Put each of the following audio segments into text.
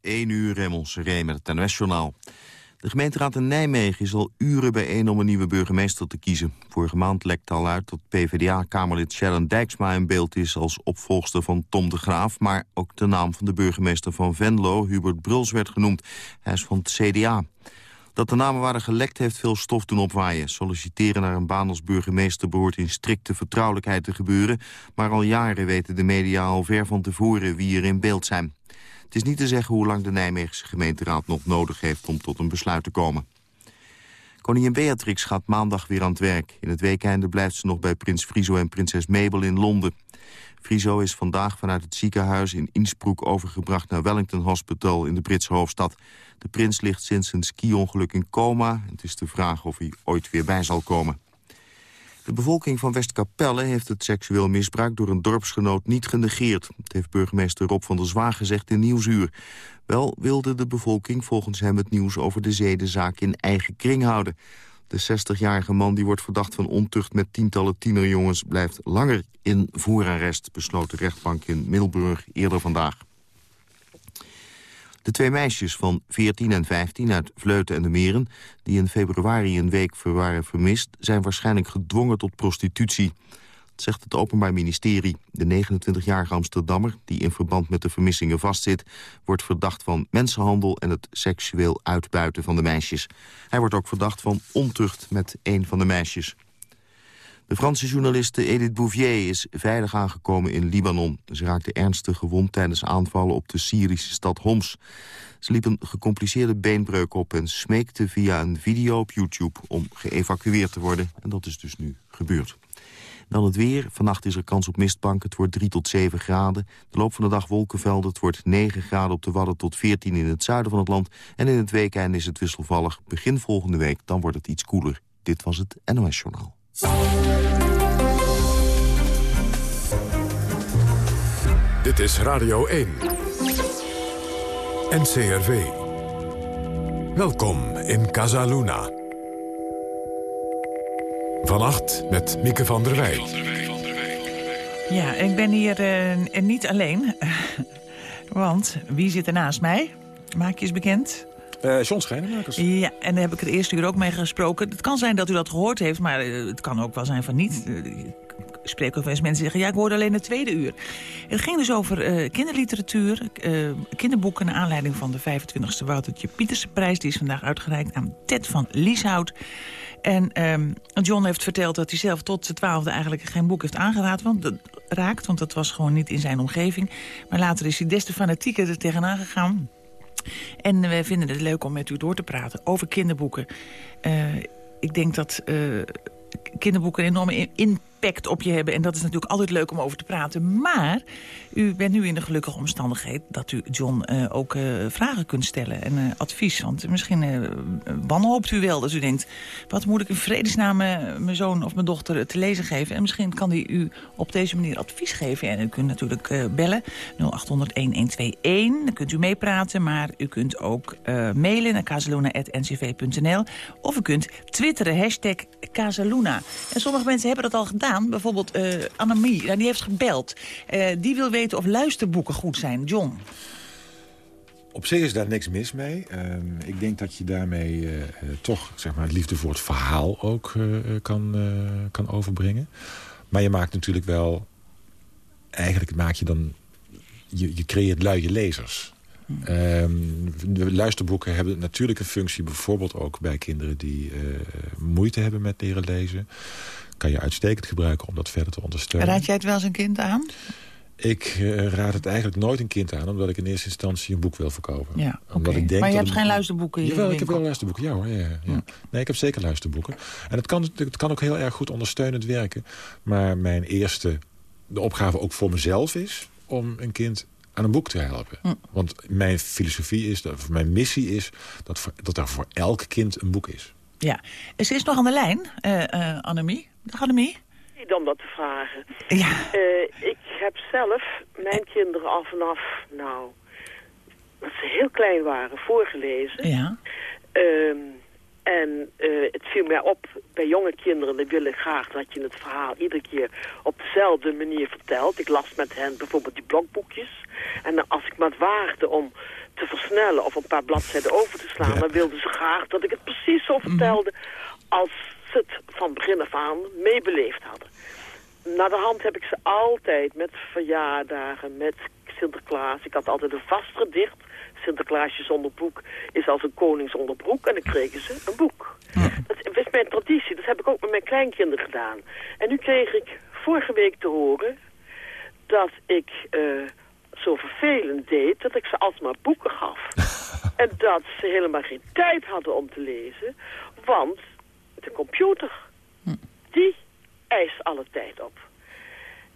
1 uur Remmels Ree met het NOS-journaal. De gemeenteraad in Nijmegen is al uren bijeen om een nieuwe burgemeester te kiezen. Vorige maand lekte al uit dat PvdA-kamerlid Sharon Dijksma in beeld is als opvolgster van Tom de Graaf. Maar ook de naam van de burgemeester van Venlo, Hubert Bruls, werd genoemd. Hij is van het CDA. Dat de namen waren gelekt heeft veel stof doen opwaaien. Solliciteren naar een baan als burgemeester behoort in strikte vertrouwelijkheid te gebeuren. Maar al jaren weten de media al ver van tevoren wie er in beeld zijn. Het is niet te zeggen hoe lang de Nijmeegse gemeenteraad nog nodig heeft om tot een besluit te komen. Koningin Beatrix gaat maandag weer aan het werk. In het weekende blijft ze nog bij prins Friso en prinses Mabel in Londen. Friso is vandaag vanuit het ziekenhuis in Innsbruck overgebracht naar Wellington Hospital in de Britse hoofdstad. De prins ligt sinds een ski-ongeluk in coma. Het is de vraag of hij ooit weer bij zal komen. De bevolking van Westkapelle heeft het seksueel misbruik door een dorpsgenoot niet genegeerd. Dat heeft burgemeester Rob van der Zwaag gezegd in Nieuwsuur. Wel wilde de bevolking volgens hem het nieuws over de zedenzaak in eigen kring houden. De 60-jarige man die wordt verdacht van ontucht met tientallen tienerjongens... blijft langer in voorarrest, besloot de rechtbank in Middelburg eerder vandaag. De twee meisjes van 14 en 15 uit Vleuten en de Meren... die in februari een week waren vermist... zijn waarschijnlijk gedwongen tot prostitutie. Dat zegt het Openbaar Ministerie. De 29-jarige Amsterdammer, die in verband met de vermissingen vastzit... wordt verdacht van mensenhandel en het seksueel uitbuiten van de meisjes. Hij wordt ook verdacht van ontucht met een van de meisjes. De Franse journaliste Edith Bouvier is veilig aangekomen in Libanon. Ze raakte ernstig gewond tijdens aanvallen op de Syrische stad Homs. Ze liep een gecompliceerde beenbreuk op en smeekte via een video op YouTube om geëvacueerd te worden. En dat is dus nu gebeurd. Dan het weer. Vannacht is er kans op mistbank. Het wordt 3 tot 7 graden. De loop van de dag wolkenvelden. Het wordt 9 graden op de Wadden tot 14 in het zuiden van het land. En in het weekend is het wisselvallig. Begin volgende week, dan wordt het iets koeler. Dit was het NOS Journaal. Dit is Radio 1. NCRV. Welkom in Casaluna. Vannacht met Mieke van der Wij. Ja, ik ben hier uh, niet alleen. Want wie zit er naast mij? Maak je eens bekend. Uh, John Schijnenmakers. Ja, en daar heb ik het eerste uur ook mee gesproken. Het kan zijn dat u dat gehoord heeft, maar uh, het kan ook wel zijn van niet. Uh, ik spreek ook wel eens mensen zeggen, ja, ik hoorde alleen het tweede uur. Het ging dus over kinderliteratuur, kinderboeken... naar aanleiding van de 25e Woutertje Pieterse prijs. Die is vandaag uitgereikt aan Ted van Lieshout. En um, John heeft verteld dat hij zelf tot de twaalfde eigenlijk geen boek heeft aangeraakt. Want dat raakt, want dat was gewoon niet in zijn omgeving. Maar later is hij des te fanatieker er tegenaan gegaan. En wij vinden het leuk om met u door te praten over kinderboeken. Uh, ik denk dat uh, kinderboeken een enorme impact op je hebben. En dat is natuurlijk altijd leuk om over te praten. Maar u bent nu in de gelukkige omstandigheid dat u John uh, ook uh, vragen kunt stellen en uh, advies. Want misschien wanhoopt u wel dat u denkt... wat moet ik in vredesnaam mijn zoon of mijn dochter te lezen geven? En misschien kan hij u op deze manier advies geven. En u kunt natuurlijk bellen 0800-1121. Dan kunt u meepraten, maar u kunt ook mailen naar kazeluna.ncv.nl. Of u kunt twitteren, hashtag Kazeluna. En sommige mensen hebben dat al gedaan. Bijvoorbeeld uh, Annemie, die heeft gebeld. Uh, die wil weten of luisterboeken goed zijn. John? Op zich is daar niks mis mee. Uh, ik denk dat je daarmee uh, toch zeg maar, liefde voor het verhaal ook kan, kan overbrengen. Maar je maakt natuurlijk wel... Eigenlijk maak je dan... Je, je creëert luie lezers. Um, de luisterboeken hebben natuurlijk een functie... bijvoorbeeld ook bij kinderen die moeite hebben met leren lezen kan je uitstekend gebruiken om dat verder te ondersteunen. Raad jij het wel eens een kind aan? Ik uh, raad het eigenlijk nooit een kind aan... omdat ik in eerste instantie een boek wil verkopen. Ja, omdat ik denk maar je hebt geen luisterboeken Jawel, ik heb wel luisterboeken, ja hoor. Ja, ja. Hm. Nee, ik heb zeker luisterboeken. En het kan, het kan ook heel erg goed ondersteunend werken. Maar mijn eerste de opgave ook voor mezelf is... om een kind aan een boek te helpen. Hm. Want mijn filosofie is, of mijn missie is... Dat, voor, dat er voor elk kind een boek is. Ja. Ze is nog aan de lijn, uh, uh, Annemie. Annemie. Om dat te vragen. Ja. Uh, ik heb zelf mijn kinderen al vanaf, nou, dat ze heel klein waren, voorgelezen. Ja. Um, en uh, het viel mij op, bij jonge kinderen die willen graag dat je het verhaal iedere keer op dezelfde manier vertelt. Ik las met hen bijvoorbeeld die blokboekjes. En als ik maar waagde om te versnellen of een paar bladzijden over te slaan... dan wilden ze graag dat ik het precies zo vertelde... als ze het van begin af aan meebeleefd hadden. Na de hand heb ik ze altijd met verjaardagen, met Sinterklaas. Ik had altijd een vast gedicht. Sinterklaasje zonder boek is als een koning zonder broek. En dan kregen ze een boek. Dat is mijn traditie. Dat heb ik ook met mijn kleinkinderen gedaan. En nu kreeg ik vorige week te horen dat ik eh, zo vervelend deed dat ik ze alsmaar boeken gaf. en dat ze helemaal geen tijd hadden om te lezen. Want de computer, die eist alle tijd op.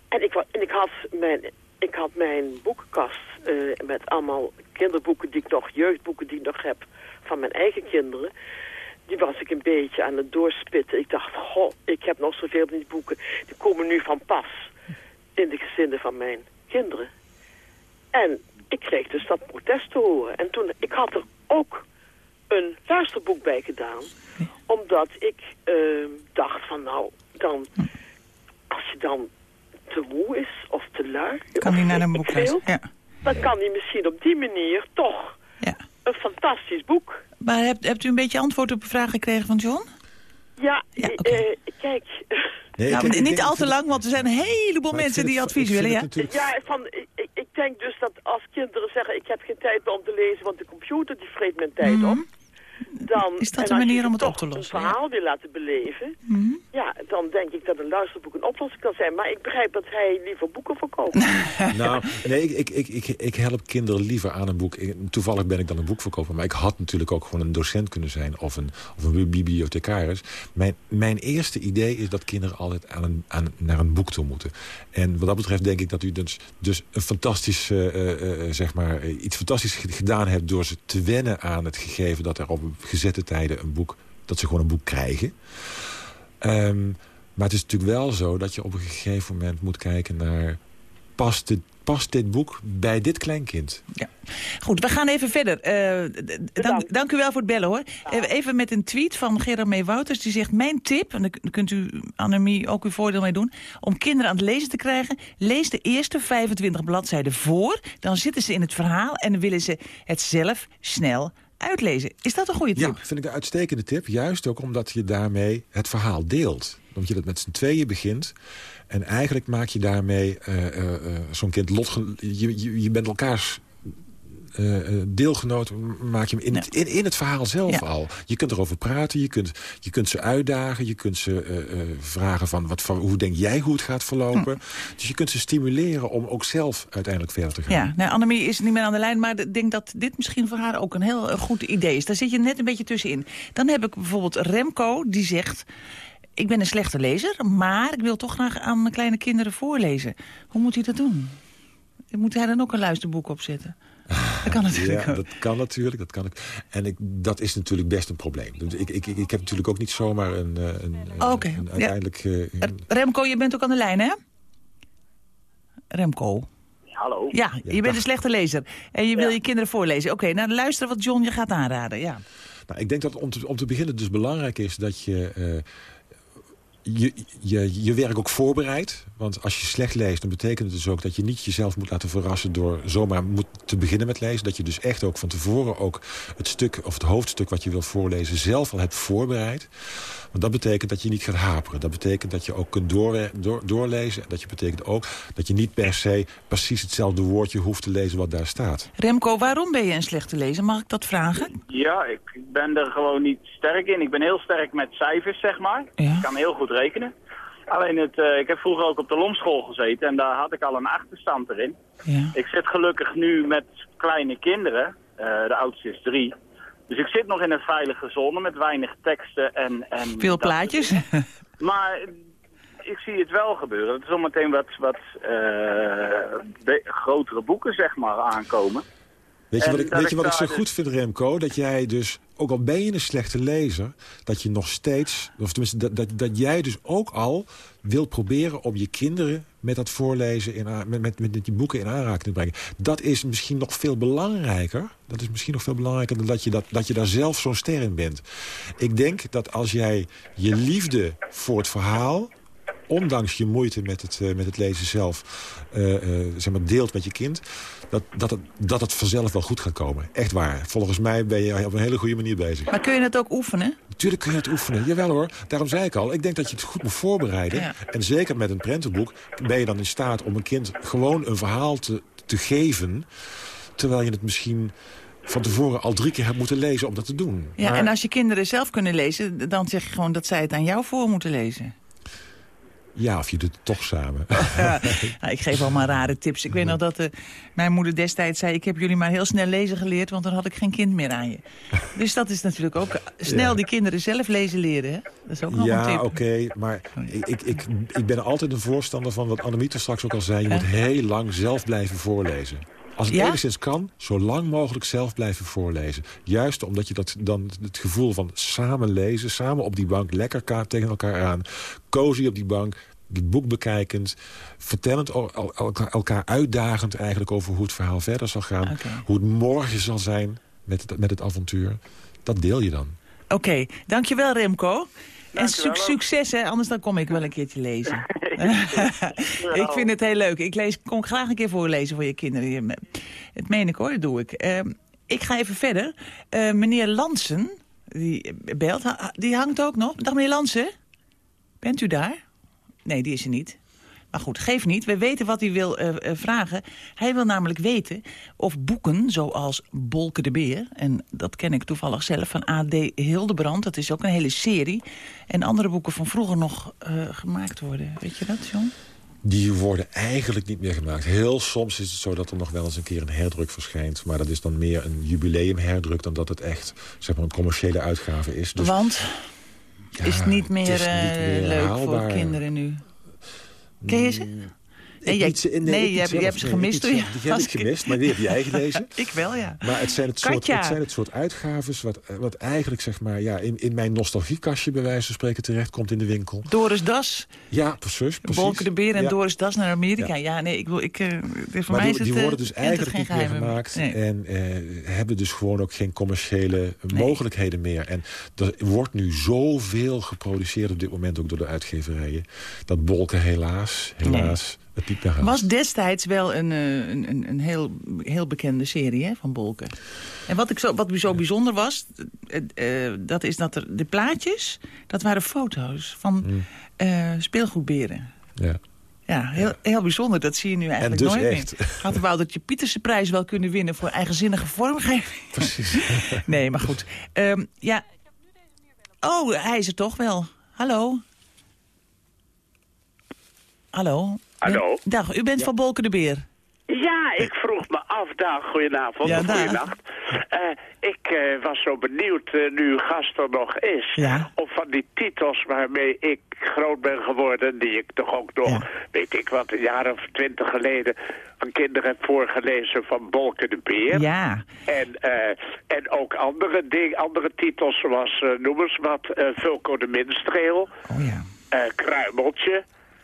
En ik, en ik, had, mijn, ik had mijn boekenkast eh, met allemaal kinderboeken die ik nog, jeugdboeken die ik nog heb van mijn eigen kinderen. Die was ik een beetje aan het doorspitten. Ik dacht, goh, ik heb nog zoveel van die boeken. Die komen nu van pas in de gezinnen van mijn kinderen. En ik kreeg dus dat protest te horen. En toen, ik had er ook een luisterboek bij gedaan. Omdat ik eh, dacht van nou, dan, als je dan te moe is of te lui... Kan hij naar een boek veel, lezen? Ja. Dan kan hij misschien op die manier toch ja. een fantastisch boek. Maar hebt, hebt u een beetje antwoord op een vraag gekregen van John? Ja, Ja, eh, eh, kijk... Nee, Nou, niet al te lang, want er zijn een heleboel mensen die het- advies willen. Ja? natuurlijk- Ja, van, ik, ik- denk dus dat als kinderen zeggen... ik heb geen tijd meer om te lezen, want de computer die vreet mijn tijd op... Dan. Is dat en een manier om het op te lossen, een verhaal wil laten beleven... Mhm. Ja, dan denk ik dat een luisterboek een oplossing kan zijn. Maar ik begrijp dat hij liever boeken verkoopt. Nou, nee, ik, ik, ik, ik, ik help kinderen liever aan een boek. Toevallig ben ik dan een boekverkoper. Maar ik had natuurlijk ook gewoon een docent kunnen zijn. Of een, of een bibliothecaris. Mijn, mijn eerste idee is dat kinderen altijd aan een, aan, naar een boek toe moeten. En wat dat betreft denk ik dat u dus, dus een fantastisch, eh, eh, eh, zeg maar, iets fantastisch ge- gedaan hebt... door ze te wennen aan het gegeven dat er op gezette tijden een boek... dat ze gewoon een boek krijgen. Ehm, maar het is natuurlijk wel zo dat je op een gegeven moment moet kijken naar... past dit, past dit boek bij dit kleinkind? Ja. Goed, we gaan even verder. Eh, dank, dank u wel voor het bellen, hoor. Even- Even met een tweet van Gerard Mee Wouters. Die zegt, mijn tip, en daar kunt u, Annemie, ook uw voordeel mee doen... om kinderen aan het lezen te krijgen... lees de eerste 25 bladzijden voor. Dan zitten ze in het verhaal en dan willen ze het zelf snel uitlezen. Is dat een goede tip? Ja, vind ik een uitstekende tip. Juist ook omdat je daarmee het verhaal deelt. Omdat je dat met z'n tweeën begint. En eigenlijk maak je daarmee eh, eh, eh, zo'n kind lotge... Je, je, je bent elkaars eh, eh, deelgenoot, maak je hem in, het, in, in het verhaal zelf Ja. al. Je kunt erover praten, je kunt, je kunt ze uitdagen... je kunt ze eh, vragen van, wat, van hoe denk jij hoe het gaat verlopen. Dus je kunt ze stimuleren om ook zelf uiteindelijk verder te gaan. Ja, nou, Annemie is niet meer aan de lijn, maar ik denk dat dit misschien voor haar ook een heel goed idee is. Daar zit je net een beetje tussenin. Dan heb ik bijvoorbeeld Remco, die zegt... Ik ben een slechte lezer, maar ik wil toch graag aan mijn kleine kinderen voorlezen. Hoe moet hij dat doen? Moet hij dan ook een luisterboek opzetten? Dat kan natuurlijk Ja, dat kan natuurlijk. Dat, kan ik. En ik, dat is natuurlijk best een probleem. Dus ik, ik, ik, ik heb natuurlijk ook niet zomaar een, eh, een, uiteindelijk... eh, een- Remco, je bent ook aan de lijn, hè? Remco. Hallo. Ja, je bent dag. een slechte lezer. En je wil je kinderen voorlezen. Oké, nou luisteren wat John je gaat aanraden. Ja. Nou, ik denk dat om te, om te beginnen dus belangrijk is dat je, eh, je, je je werk ook voorbereidt. Want als je slecht leest, dan betekent het dus ook dat je niet jezelf moet laten verrassen door zomaar moet te beginnen met lezen. Dat je dus echt ook van tevoren ook het stuk of het hoofdstuk wat je wil voorlezen zelf al hebt voorbereid. Want dat betekent dat je niet gaat haperen. Dat betekent dat je ook kunt door, door, doorlezen. En dat je betekent ook dat je niet per se precies hetzelfde woordje hoeft te lezen wat daar staat. Remco, waarom ben je een slechte lezer? Mag ik dat vragen? Ja, ik ben er gewoon niet sterk in. Ik ben heel sterk met cijfers, zeg maar. Ja. Ik kan heel goed rekenen. Alleen, het, eh, ik heb vroeger ook op de Lomschool gezeten en daar had ik al een achterstand erin. Ja. Ik zit gelukkig nu met kleine kinderen. Eh, de oudste is drie. Dus ik zit nog in een veilige zone met weinig teksten en... en Veel plaatjes? Maar ik zie het wel gebeuren. Dat er zometeen wat, wat eh, grotere boeken, zeg maar, aankomen. Weet je wat ik, weet je wat ik zo daar goed dus- vind, Remco? Dat jij dus, ook al ben je een slechte lezer... dat je nog steeds, of tenminste dat, dat, dat jij dus ook al wil proberen... om je kinderen met dat voorlezen, in, met, met, met die boeken in aanraking te brengen. Dat is misschien nog veel belangrijker. Dat is misschien nog veel belangrijker dan dat je, dat, dat je daar zelf zo'n ster in bent. Ik denk dat als jij je liefde voor het verhaal ondanks je moeite met het, eh, met het lezen zelf... eh, eh, zeg maar deelt met je kind, dat, dat, het, dat het vanzelf wel goed gaat komen. Echt waar. Volgens mij ben je op een hele goede manier bezig. Maar kun je het ook oefenen? Natuurlijk kun je het oefenen. Jawel hoor. Daarom zei ik al, ik denk dat je het goed moet voorbereiden. Ja. En zeker met een prentenboek ben je dan in staat om een kind gewoon een verhaal te, te geven... terwijl je het misschien van tevoren al drie keer hebt moeten lezen om dat te doen. Ja, Maar- en als je kinderen zelf kunnen lezen, dan zeg je gewoon dat zij het aan jou voor moeten lezen. Ja, of je doet het toch samen. Ja, nou, ik geef allemaal rare tips. Ik weet nog dat eh, mijn moeder destijds zei... ik heb jullie maar heel snel lezen geleerd... want dan had ik geen kind meer aan je. Dus dat is natuurlijk ook... snel Ja. die kinderen zelf lezen leren. Hè? Dat is ook nog een Ja, tip. oké, maar ik, ik, ik, ik ben er altijd een voorstander van... wat Annemiet straks ook al zei... je Ja. moet heel lang zelf blijven voorlezen. Als het Ja? enigszins kan, zo lang mogelijk zelf blijven voorlezen. Juist omdat je dat, dan het gevoel van samen lezen... samen op die bank, lekker ka- tegen elkaar aan... cozy op die bank, het boek bekijkend... vertellend, el- el- elkaar, uitdagend eigenlijk over hoe het verhaal verder zal gaan... Hoe het morgen zal zijn met het, met het avontuur. Dat deel je dan. Oké, dankjewel Remco. En suc- succes, hè? anders dan kom ik wel een keertje lezen. ik vind het heel leuk. Ik lees, kom graag een keer voorlezen voor je kinderen. Het meen ik hoor, dat doe ik. Ehm, ik ga even verder. Eh, meneer Lansen, die belt, die hangt ook nog. Dag meneer Lansen, bent u daar? Nee, die is er niet. Maar goed, geef niet. We weten wat hij wil eh, eh, vragen. Hij wil namelijk weten of boeken zoals Bolke de Beer... en dat ken ik toevallig zelf van A.D. Hildebrand... dat is ook een hele serie... en andere boeken van vroeger nog eh, gemaakt worden. Weet je dat, John? Die worden eigenlijk niet meer gemaakt. Heel soms is het zo dat er nog wel eens een keer een herdruk verschijnt. Maar dat is dan meer een jubileumherdruk... dan dat het echt zeg maar, een commerciële uitgave is. Dus Want ja, is het niet meer, het is niet meer leuk haalbaar. voor kinderen nu? Ken je? Nee, jij- niet nee, ik je je hebt ze Nee, gemist zelf. Die heb ik gemist, maar die heb jij gelezen. Ik wel, ja. Maar het zijn het, soort, het zijn het soort uitgaves wat, wat eigenlijk zeg maar, ja, in, in mijn nostalgiekastje bij wijze van spreken terecht komt in de winkel. Doris Das, Ja, precies. precies. Bolke de Beer en Ja. Doris Das naar Amerika. Ja, Ja. nee, ik wil, ik, eh, voor Maar mij die, is het, die eh, worden dus eigenlijk niet meer gemaakt. Nee. En eh, hebben dus gewoon ook geen commerciële mogelijkheden meer. En er wordt nu zoveel geproduceerd op dit moment ook door de uitgeverijen. Dat Bolke helaas, helaas, het was destijds wel een, eh, een, een, een heel, heel bekende serie hè, van Bolken. En wat, ik zo, wat zo bijzonder was, eh, dat is dat er de plaatjes, dat waren foto's van Mm. speelgoedberen. Ja. Ja, heel, heel bijzonder. Dat zie je nu eigenlijk dus nooit echt. meer. Had Woutertje Pieterse prijs wel kunnen winnen voor eigenzinnige vormgeving. Precies. Nee, maar goed. Ehm, ja. Oh, hij is er toch wel. Hallo. Hallo. Hallo. Dag, u bent van Bolken de Beer. Ja, ik vroeg me af, dag, goedenavond, Ja, goedenacht. Eh, ik eh, was zo benieuwd, eh, nu uw gast er nog is, Ja. of van die titels waarmee ik groot ben geworden, die ik toch ook nog, Ja. weet ik wat, een jaar of twintig geleden aan kinderen heb voorgelezen van Bolke de Beer. Ja. En, en ook andere, ding, andere titels zoals, noem eens wat, Vulko de Minstreel, Oh ja. eh,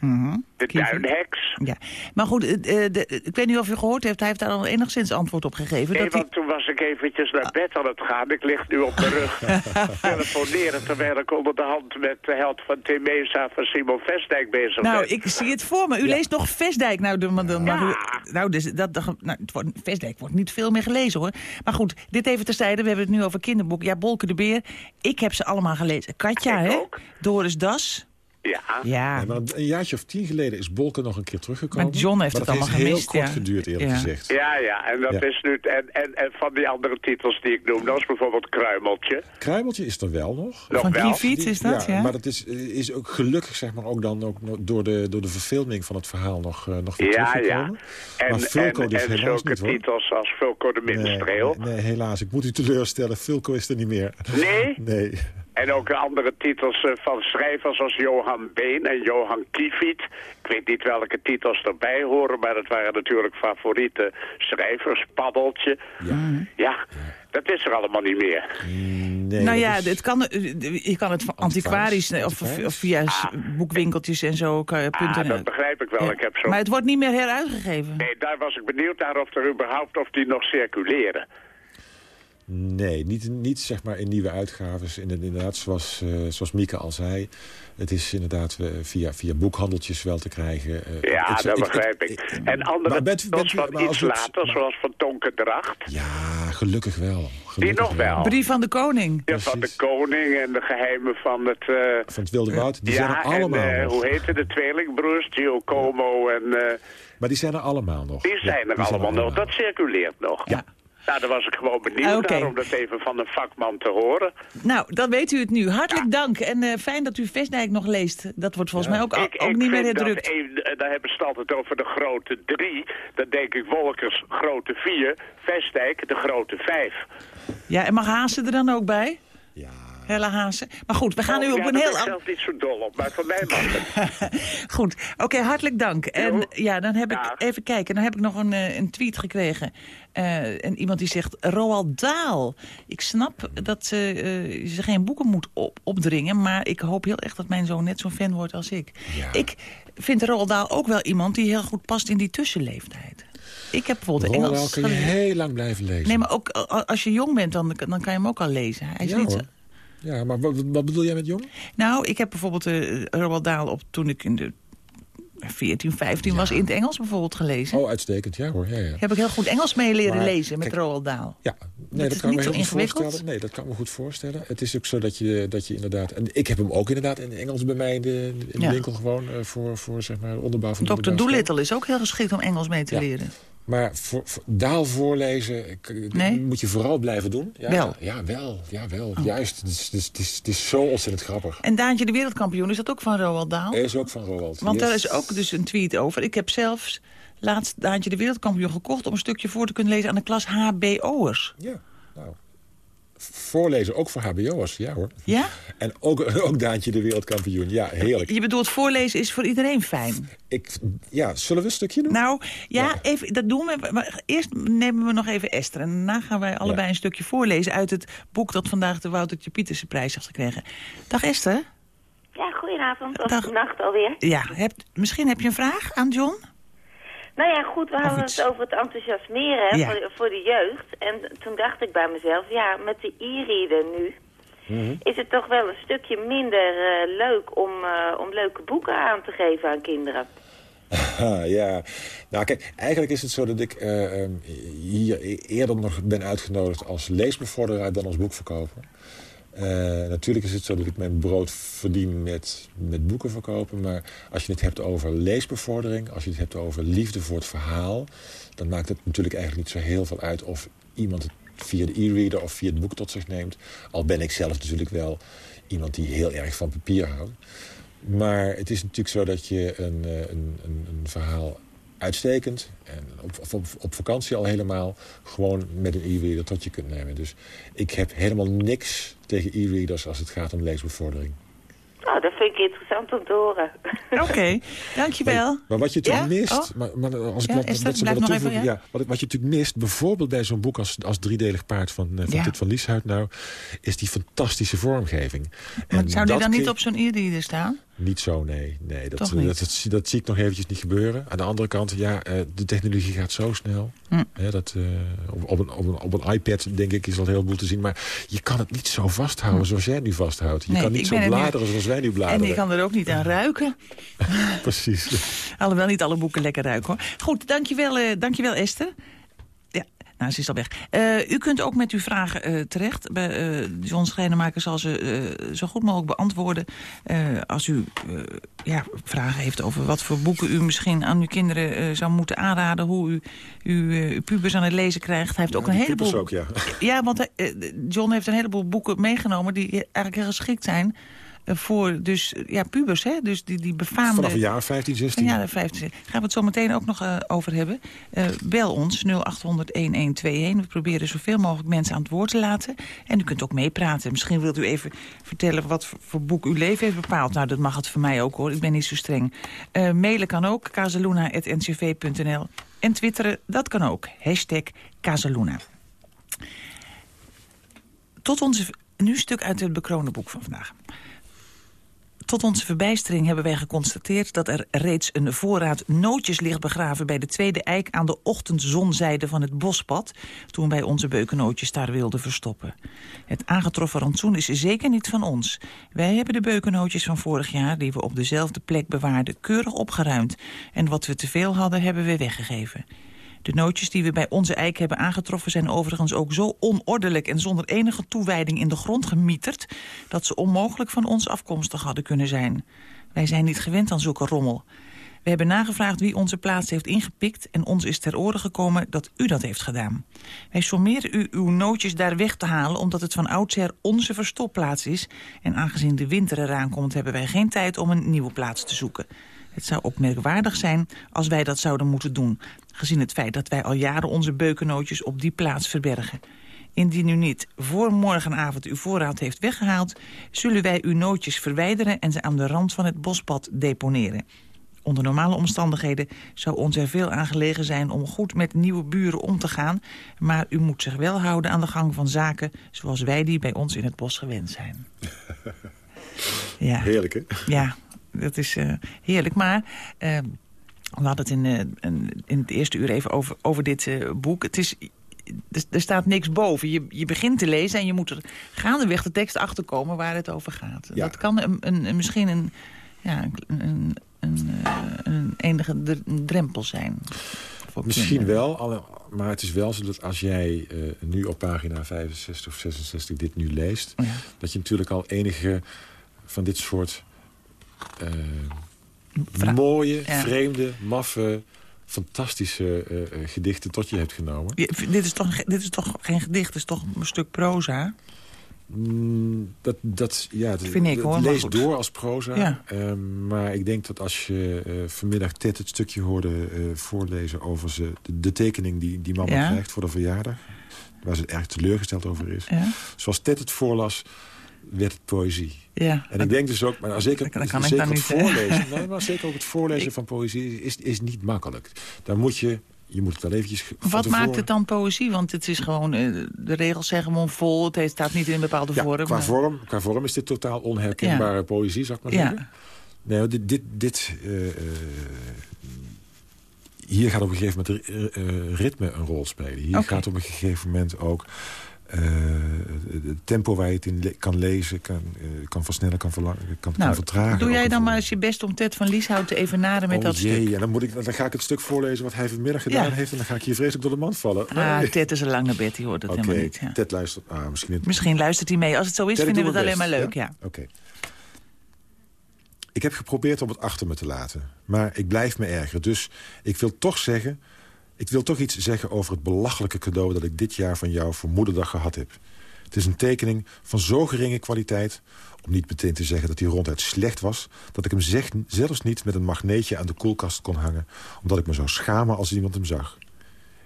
Mhm. De. Duinheks. Ja. Maar goed, eh, eh, de- ik weet niet of u gehoord heeft, hij heeft daar al enigszins antwoord op gegeven. Nee, dat want toen was ik eventjes naar bed aan het gaan. Ik lig nu op mijn rug telefoneren... terwijl ik onder de hand met de held van Temesa van Simon Vestdijk bezig Nou, ben. ik zie het voor me. U leest nog Vestdijk. Nou, de, de, maar Ja. u- nou, dus dat, nou het wordt, Vestdijk wordt niet veel meer gelezen, hoor. Maar goed, dit even terzijde. We hebben het nu over kinderboek. Ja, Bolke de Beer. Ik heb ze allemaal gelezen. Katja, Ik hè? ook. Doris Das. Ja. Ja. Maar een jaartje of tien geleden is Bolke nog een keer teruggekomen. Maar John heeft Maar het dat allemaal heeft gemist, heel kort ja. geduurd, eerlijk Ja. gezegd. Ja, ja, en dat Ja. is nu... En, en, en van die andere titels die ik noem, dat is bijvoorbeeld Kruimeltje. Kruimeltje is er wel nog. Nog Van wel. Griffith is dat, ja? Maar dat is, is ook gelukkig zeg maar, ook dan ook door, de, door de verfilming van het verhaal nog, eh, nog weer Ja, ja. teruggekomen. En, maar Fulco en, dus en helaas zulke niet titels als Fulco de Nee, Minstreel. nee, nee, helaas. Ik moet u teleurstellen. Fulco is er niet meer. Nee? Nee. En ook andere titels eh, van schrijvers als Johan Been en Johan Kiefiet. Ik weet niet welke titels erbij horen, maar dat waren natuurlijk favoriete schrijvers. Paddeltje. Ja. Ja, dat is er allemaal niet meer. nee nou ja, is- het kan, eh, je kan het van antiquarisch, eh, of, via s- boekwinkeltjes en zo. kan je Ah, punten dat begrijp ik wel. Ja. Ik heb zo... Maar het wordt niet meer heruitgegeven. Nee, daar was ik benieuwd naar of er überhaupt of die nog circuleren. Nee, niet, niet zeg maar in nieuwe uitgaves. Inderdaad, zoals, uh, zoals Mieke al zei... het is inderdaad uh, via, via boekhandeltjes wel te krijgen. Uh, ja, ik, dat ik, begrijp ik. en andere bent, bent, van iets later, zoals Van Tonkendracht. Ja, gelukkig wel. Gelukkig Die nog wel. Brief van de koning. Ja, van de koning en de geheimen van het... van het Wilde Woud, die ja, zijn er allemaal en, nog. hoe heette de tweelingbroers, Giacomo en... maar die zijn er allemaal nog. Die zijn ja, er die allemaal zijn er nog, dat circuleert nog. Ja. Nou, daar was ik gewoon benieuwd Okay. naar om dat even van een vakman te horen. Nou, dan weet u het nu. Hartelijk dank. En uh, fijn dat u Vestdijk nog leest. Dat wordt volgens mij ook, ik, ook ik niet meer herdrukt. Een, daar hebben ze het altijd over de grote drie. Dan denk ik Wolkers grote vier, Vestdijk de grote vijf. Ja, en mag Hazen er dan ook bij? Ja. Helle Hazen. Maar goed, we gaan oh, nu op ja, een heel... ik zelf niet zo dol op, maar van mij mag het. goed, oké, okay, hartelijk dank. En Jo. ja, dan heb Ja. ik, even kijken, dan heb ik nog een, uh, een tweet gekregen. Uh, en iemand die zegt, Roald Daal. Ik snap dat ze, uh, ze geen boeken moet op, opdringen, maar ik hoop heel erg dat mijn zoon net zo'n fan wordt als ik. Ja. Ik vind Roald Daal ook wel iemand die heel goed past in die tussenleeftijd. Ik heb bijvoorbeeld Roald Engels kun je heel lang blijven lezen. Nee, maar ook als je jong bent, dan, dan kan je hem ook al lezen. Hij is ja, niet zo... hoor. Ja, maar wat, wat bedoel jij met jong? Nou, ik heb bijvoorbeeld uh, Roald Dahl op toen ik in de 14, 15 ja. was in het Engels bijvoorbeeld gelezen. Oh, uitstekend. Ja hoor. Ja, ja. Heb ik heel goed Engels mee leren maar, lezen met kijk, Roald Dahl. Ja, nee, dat, kan me heel goed voorstellen. Nee, dat kan me goed voorstellen. Het is ook zo dat je, dat je inderdaad... En ik heb hem ook inderdaad in Engels bij mij in de, in de Ja. winkel gewoon... Uh, voor, voor zeg maar onderbouw van de Dr. Doolittle is ook heel geschikt om Engels mee te Ja. leren. Maar voor, voor daal voorlezen Nee? moet je vooral blijven doen. Ja, Wel? Oh. Ja, wel. Ja, wel. Juist. Het is, het, is, het, is, zo ontzettend grappig. En Daantje de wereldkampioen, is dat ook van Roald Dahl? Er is ook van Roald. Want Yes. daar is ook dus een tweet over. Ik heb zelfs laatst Daantje de wereldkampioen gekocht... om een stukje voor te kunnen lezen aan de klas HBO'ers. Ja, nou. Voorlezen, ook voor hbo'ers. Ja hoor. Ja? En ook, ook Daantje de wereldkampioen. Ja, heerlijk. Je bedoelt voorlezen is voor iedereen fijn. Ik, ja, zullen we een stukje doen? Nou, ja, Ja. Even, dat doen we. Maar eerst nemen we nog even Esther. En daarna gaan wij allebei Ja. een stukje voorlezen... uit het boek dat vandaag de Woutertje Pieterse prijs heeft gekregen. Dag Esther. Ja, goedenavond. Of Dag. nacht alweer. Ja, heb, misschien heb je een vraag aan John? Nou ja, goed, we hadden het over het enthousiasmeren Ja. voor, voor de jeugd. En toen dacht ik bij mezelf, ja, met de e-reader nu... Mhm. is het toch wel een stukje minder eh, leuk om, eh, om leuke boeken aan te geven aan kinderen. Ja, nou kijk, eigenlijk is het zo dat ik eh, ehm, hier e- eerder nog ben uitgenodigd als leesbevorderaar dan als boekverkoper. Eh, natuurlijk is het zo dat ik mijn brood verdien met, met boeken verkopen. Maar als je het hebt over leesbevordering, als je het hebt over liefde voor het verhaal... dan maakt het natuurlijk eigenlijk niet zo heel veel uit of iemand het via de e-reader of via het boek tot zich neemt. Al ben ik zelf natuurlijk wel iemand die heel erg van papier houdt. Maar het is natuurlijk zo dat je een, eh, een, een, verhaal uitstekend... en op, op, op vakantie al helemaal gewoon met een e-reader tot je kunt nemen. Dus ik heb helemaal niks tegen e-readers als het gaat om leesbevordering. Nou, dat vind ik interessant om te horen. Oké, dankjewel. Maar wat je natuurlijk Ja? mist, Oh. maar, maar als ik Ja, blijf willen nog even, ja. ja, wat, wat je natuurlijk mist, bijvoorbeeld bij zo'n boek als, als driedelig paard van, eh, van Ja. Tit van Lieshout nou, is die fantastische vormgeving. Maar En zou die dat dan niet op zo'n e-reader staan? Niet zo, nee. nee dat, eh? Dat, dat, dat zie ik nog eventjes niet gebeuren. Aan de andere kant, ja, eh, de technologie gaat zo snel. Hm. Hè, dat, eh, op, op, een, op, een, op een iPad, denk ik, is al heel veel te zien. Maar je kan het niet zo vasthouden zoals jij nu vasthoudt. Je Hm. Nee, kan niet zo er nu- bladeren zoals wij nu En bladeren. je kan er ook niet aan ruiken. Precies. Alhoewel niet alle boeken lekker ruiken hoor. Goed, dankjewel, eh dankjewel Esther. Nou, ze is al weg. Eh, u kunt ook met uw vragen eh, terecht. Bij, eh John Schrijnemaker zal ze zo goed mogelijk beantwoorden. Als u ja, vragen heeft over wat voor boeken u misschien aan uw kinderen zou moeten aanraden. Hoe u uw, pubers aan het lezen krijgt. Hij heeft ook een heleboel... ook, ja. Ja, want John heeft een heleboel boeken meegenomen... die eigenlijk heel geschikt zijn voor dus, eh, ja, pubers. Hè? Dus die, die befaamde... Vanaf een jaar 15, 16. Ja, de 15. Gaan we het zo meteen ook nog eh, over hebben. Eh, bel ons 0800-1121. We proberen zoveel mogelijk mensen aan het woord te laten. En u kunt ook meepraten. Misschien wilt u even vertellen wat voor, voor boek uw leven heeft bepaald. Nou, dat mag het voor mij ook hoor. Ik ben niet zo streng. Eh, mailen kan ook. kazeluna.ncv.nl En twitteren, dat kan ook. Hashtag Kazeluna. Tot onze... Nu stuk uit het bekroonde boek van vandaag. Tot onze verbijstering hebben wij geconstateerd dat er reeds een voorraad nootjes ligt begraven bij de tweede eik aan de ochtendzonzijde van het bospad, toen wij onze beukennootjes daar wilden verstoppen. Het aangetroffen rantsoen is zeker niet van ons. Wij hebben de beukennootjes van vorig jaar, die we op dezelfde plek bewaarden, keurig opgeruimd. En wat we te veel hadden, hebben we weggegeven. De nootjes die we bij onze eik hebben aangetroffen... zijn overigens ook zo onordelijk en zonder enige toewijding in de grond gemieterd... dat ze onmogelijk van ons afkomstig hadden kunnen zijn. Wij zijn niet gewend aan zulke rommel. We hebben nagevraagd wie onze plaats heeft ingepikt... en ons is ter oren gekomen dat u dat heeft gedaan. Wij sommeren u uw nootjes daar weg te halen... omdat het van oudsher onze verstopplaats is... en aangezien de winter eraan komt... hebben wij geen tijd om een nieuwe plaats te zoeken. Het zou ook merkwaardig zijn als wij dat zouden moeten doen... gezien het feit dat wij al jaren onze beukennootjes op die plaats verbergen. Indien u niet voor morgenavond uw voorraad heeft weggehaald... zullen wij uw nootjes verwijderen en ze aan de rand van het bospad deponeren. Onder normale omstandigheden zou ons er veel aan gelegen zijn... om goed met nieuwe buren om te gaan. Maar u moet zich wel houden aan de gang van zaken... zoals wij die bij ons in het bos gewend zijn. Ja. Heerlijk, hè? Ja, dat is uh, heerlijk. Maar uh, we hadden het in, uh, in het eerste uur even over, over dit boek. Het is, er staat niks boven. Je, je begint te lezen en je moet er gaandeweg de tekst achterkomen waar het over gaat. Ja. Dat kan een, een, misschien een, ja, een, een, een enige drempel zijn. Misschien wel, maar het is wel zo dat als jij uh, nu op pagina 65 of 66 dit nu leest... Ja. dat je natuurlijk al enige van dit soort uh, mooie, vreemde, maffe, fantastische uh, gedichten tot je hebt genomen. Ja, dit, is toch, dit is toch geen gedicht, het is toch een stuk proza? Mm, dat, dat, ja, dat, vind ik, hoor, lees door als proza. Ja. Uh, maar ik denk dat als je uh, vanmiddag Ted het stukje hoorde uh, voorlezen... over ze, de, de, tekening die, die mama ja. krijgt voor de verjaardag... waar ze erg teleurgesteld over is. Ja. Zoals Ted het voorlas, werd het poëzie. Ja, en ik denk dus ook, maar zeker, kan, kan zeker, het voorlezen, nee, maar zeker ook het voorlezen van poëzie is, is niet makkelijk. Daar moet je je moet het wel eventjes... Wat maakt het dan poëzie? Want het is gewoon, uh, de regels zeggen gewoon vol. Het staat niet in een bepaalde ja, vorm. Qua, vorm. qua vorm is dit totaal onherkenbare ja. poëzie, zou ik maar zeggen. Ja. Nee, dit, dit, dit uh, uh, hier gaat op een gegeven moment ritme een rol spelen. Hier okay. gaat op een gegeven moment ook uh, het tempo waar je het in le kan lezen, kan, uh, kan versnellen, kan, kan, nou, kan vertragen. Doe jij dan maar eens je best om Ted van Lieshout te evenaren met oh, dat jee, stuk? Ja, dan, moet ik, dan ga ik het stuk voorlezen wat hij vanmiddag gedaan ja. heeft... en dan ga ik hier vreselijk door de mand vallen. Ah, nee. Ted is een lange bed, die hoort het okay, helemaal niet. Ja. Ted luistert... Ah, misschien, misschien luistert hij mee. Als het zo is, Ted, vinden we het alleen best, maar leuk, ja. Oké. Okay. Ik heb geprobeerd om het achter me te laten. Maar ik blijf me ergeren. Dus ik wil toch zeggen... Ik wil toch iets zeggen over het belachelijke cadeau... dat ik dit jaar van jou voor moederdag gehad heb. Het is een tekening van zo geringe kwaliteit... om niet meteen te zeggen dat hij ronduit slecht was... dat ik hem zelfs niet met een magneetje aan de koelkast kon hangen... omdat ik me zou schamen als iemand hem zag.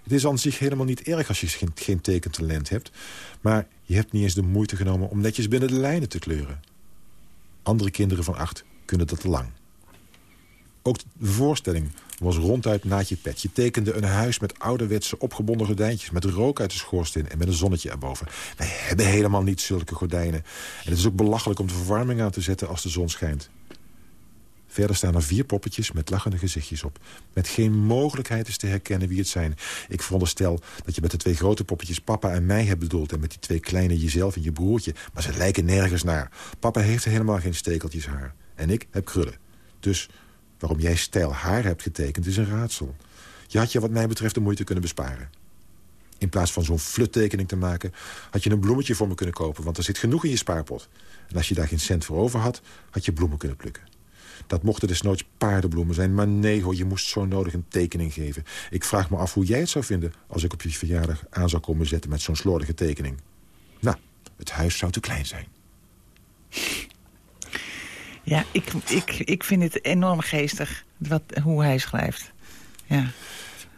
Het is aan zich helemaal niet erg als je geen, geen tekentalent hebt... maar je hebt niet eens de moeite genomen om netjes binnen de lijnen te kleuren. Andere kinderen van acht kunnen dat te lang. Ook de voorstelling was ronduit naadje pet. Je tekende een huis met ouderwetse opgebonden gordijntjes... met rook uit de schoorsteen en met een zonnetje erboven. Wij hebben helemaal niet zulke gordijnen. En het is ook belachelijk om de verwarming aan te zetten als de zon schijnt. Verder staan er vier poppetjes met lachende gezichtjes op. Met geen mogelijkheid is te herkennen wie het zijn. Ik veronderstel dat je met de twee grote poppetjes papa en mij hebt bedoeld... en met die twee kleine jezelf en je broertje. Maar ze lijken nergens naar. Papa heeft helemaal geen stekeltjes haar. En ik heb krullen. Dus Waarom jij stijl haar hebt getekend is een raadsel. Je had je wat mij betreft de moeite kunnen besparen. In plaats van zo'n fluttekening te maken... had je een bloemetje voor me kunnen kopen, want er zit genoeg in je spaarpot. En als je daar geen cent voor over had, had je bloemen kunnen plukken. Dat mochten desnoods paardenbloemen zijn, maar nee hoor, je moest zo nodig een tekening geven. Ik vraag me af hoe jij het zou vinden als ik op je verjaardag aan zou komen zetten met zo'n slordige tekening. Nou, het huis zou te klein zijn. Ja, ik, ik, ik vind het enorm geestig wat, hoe hij schrijft. Ja.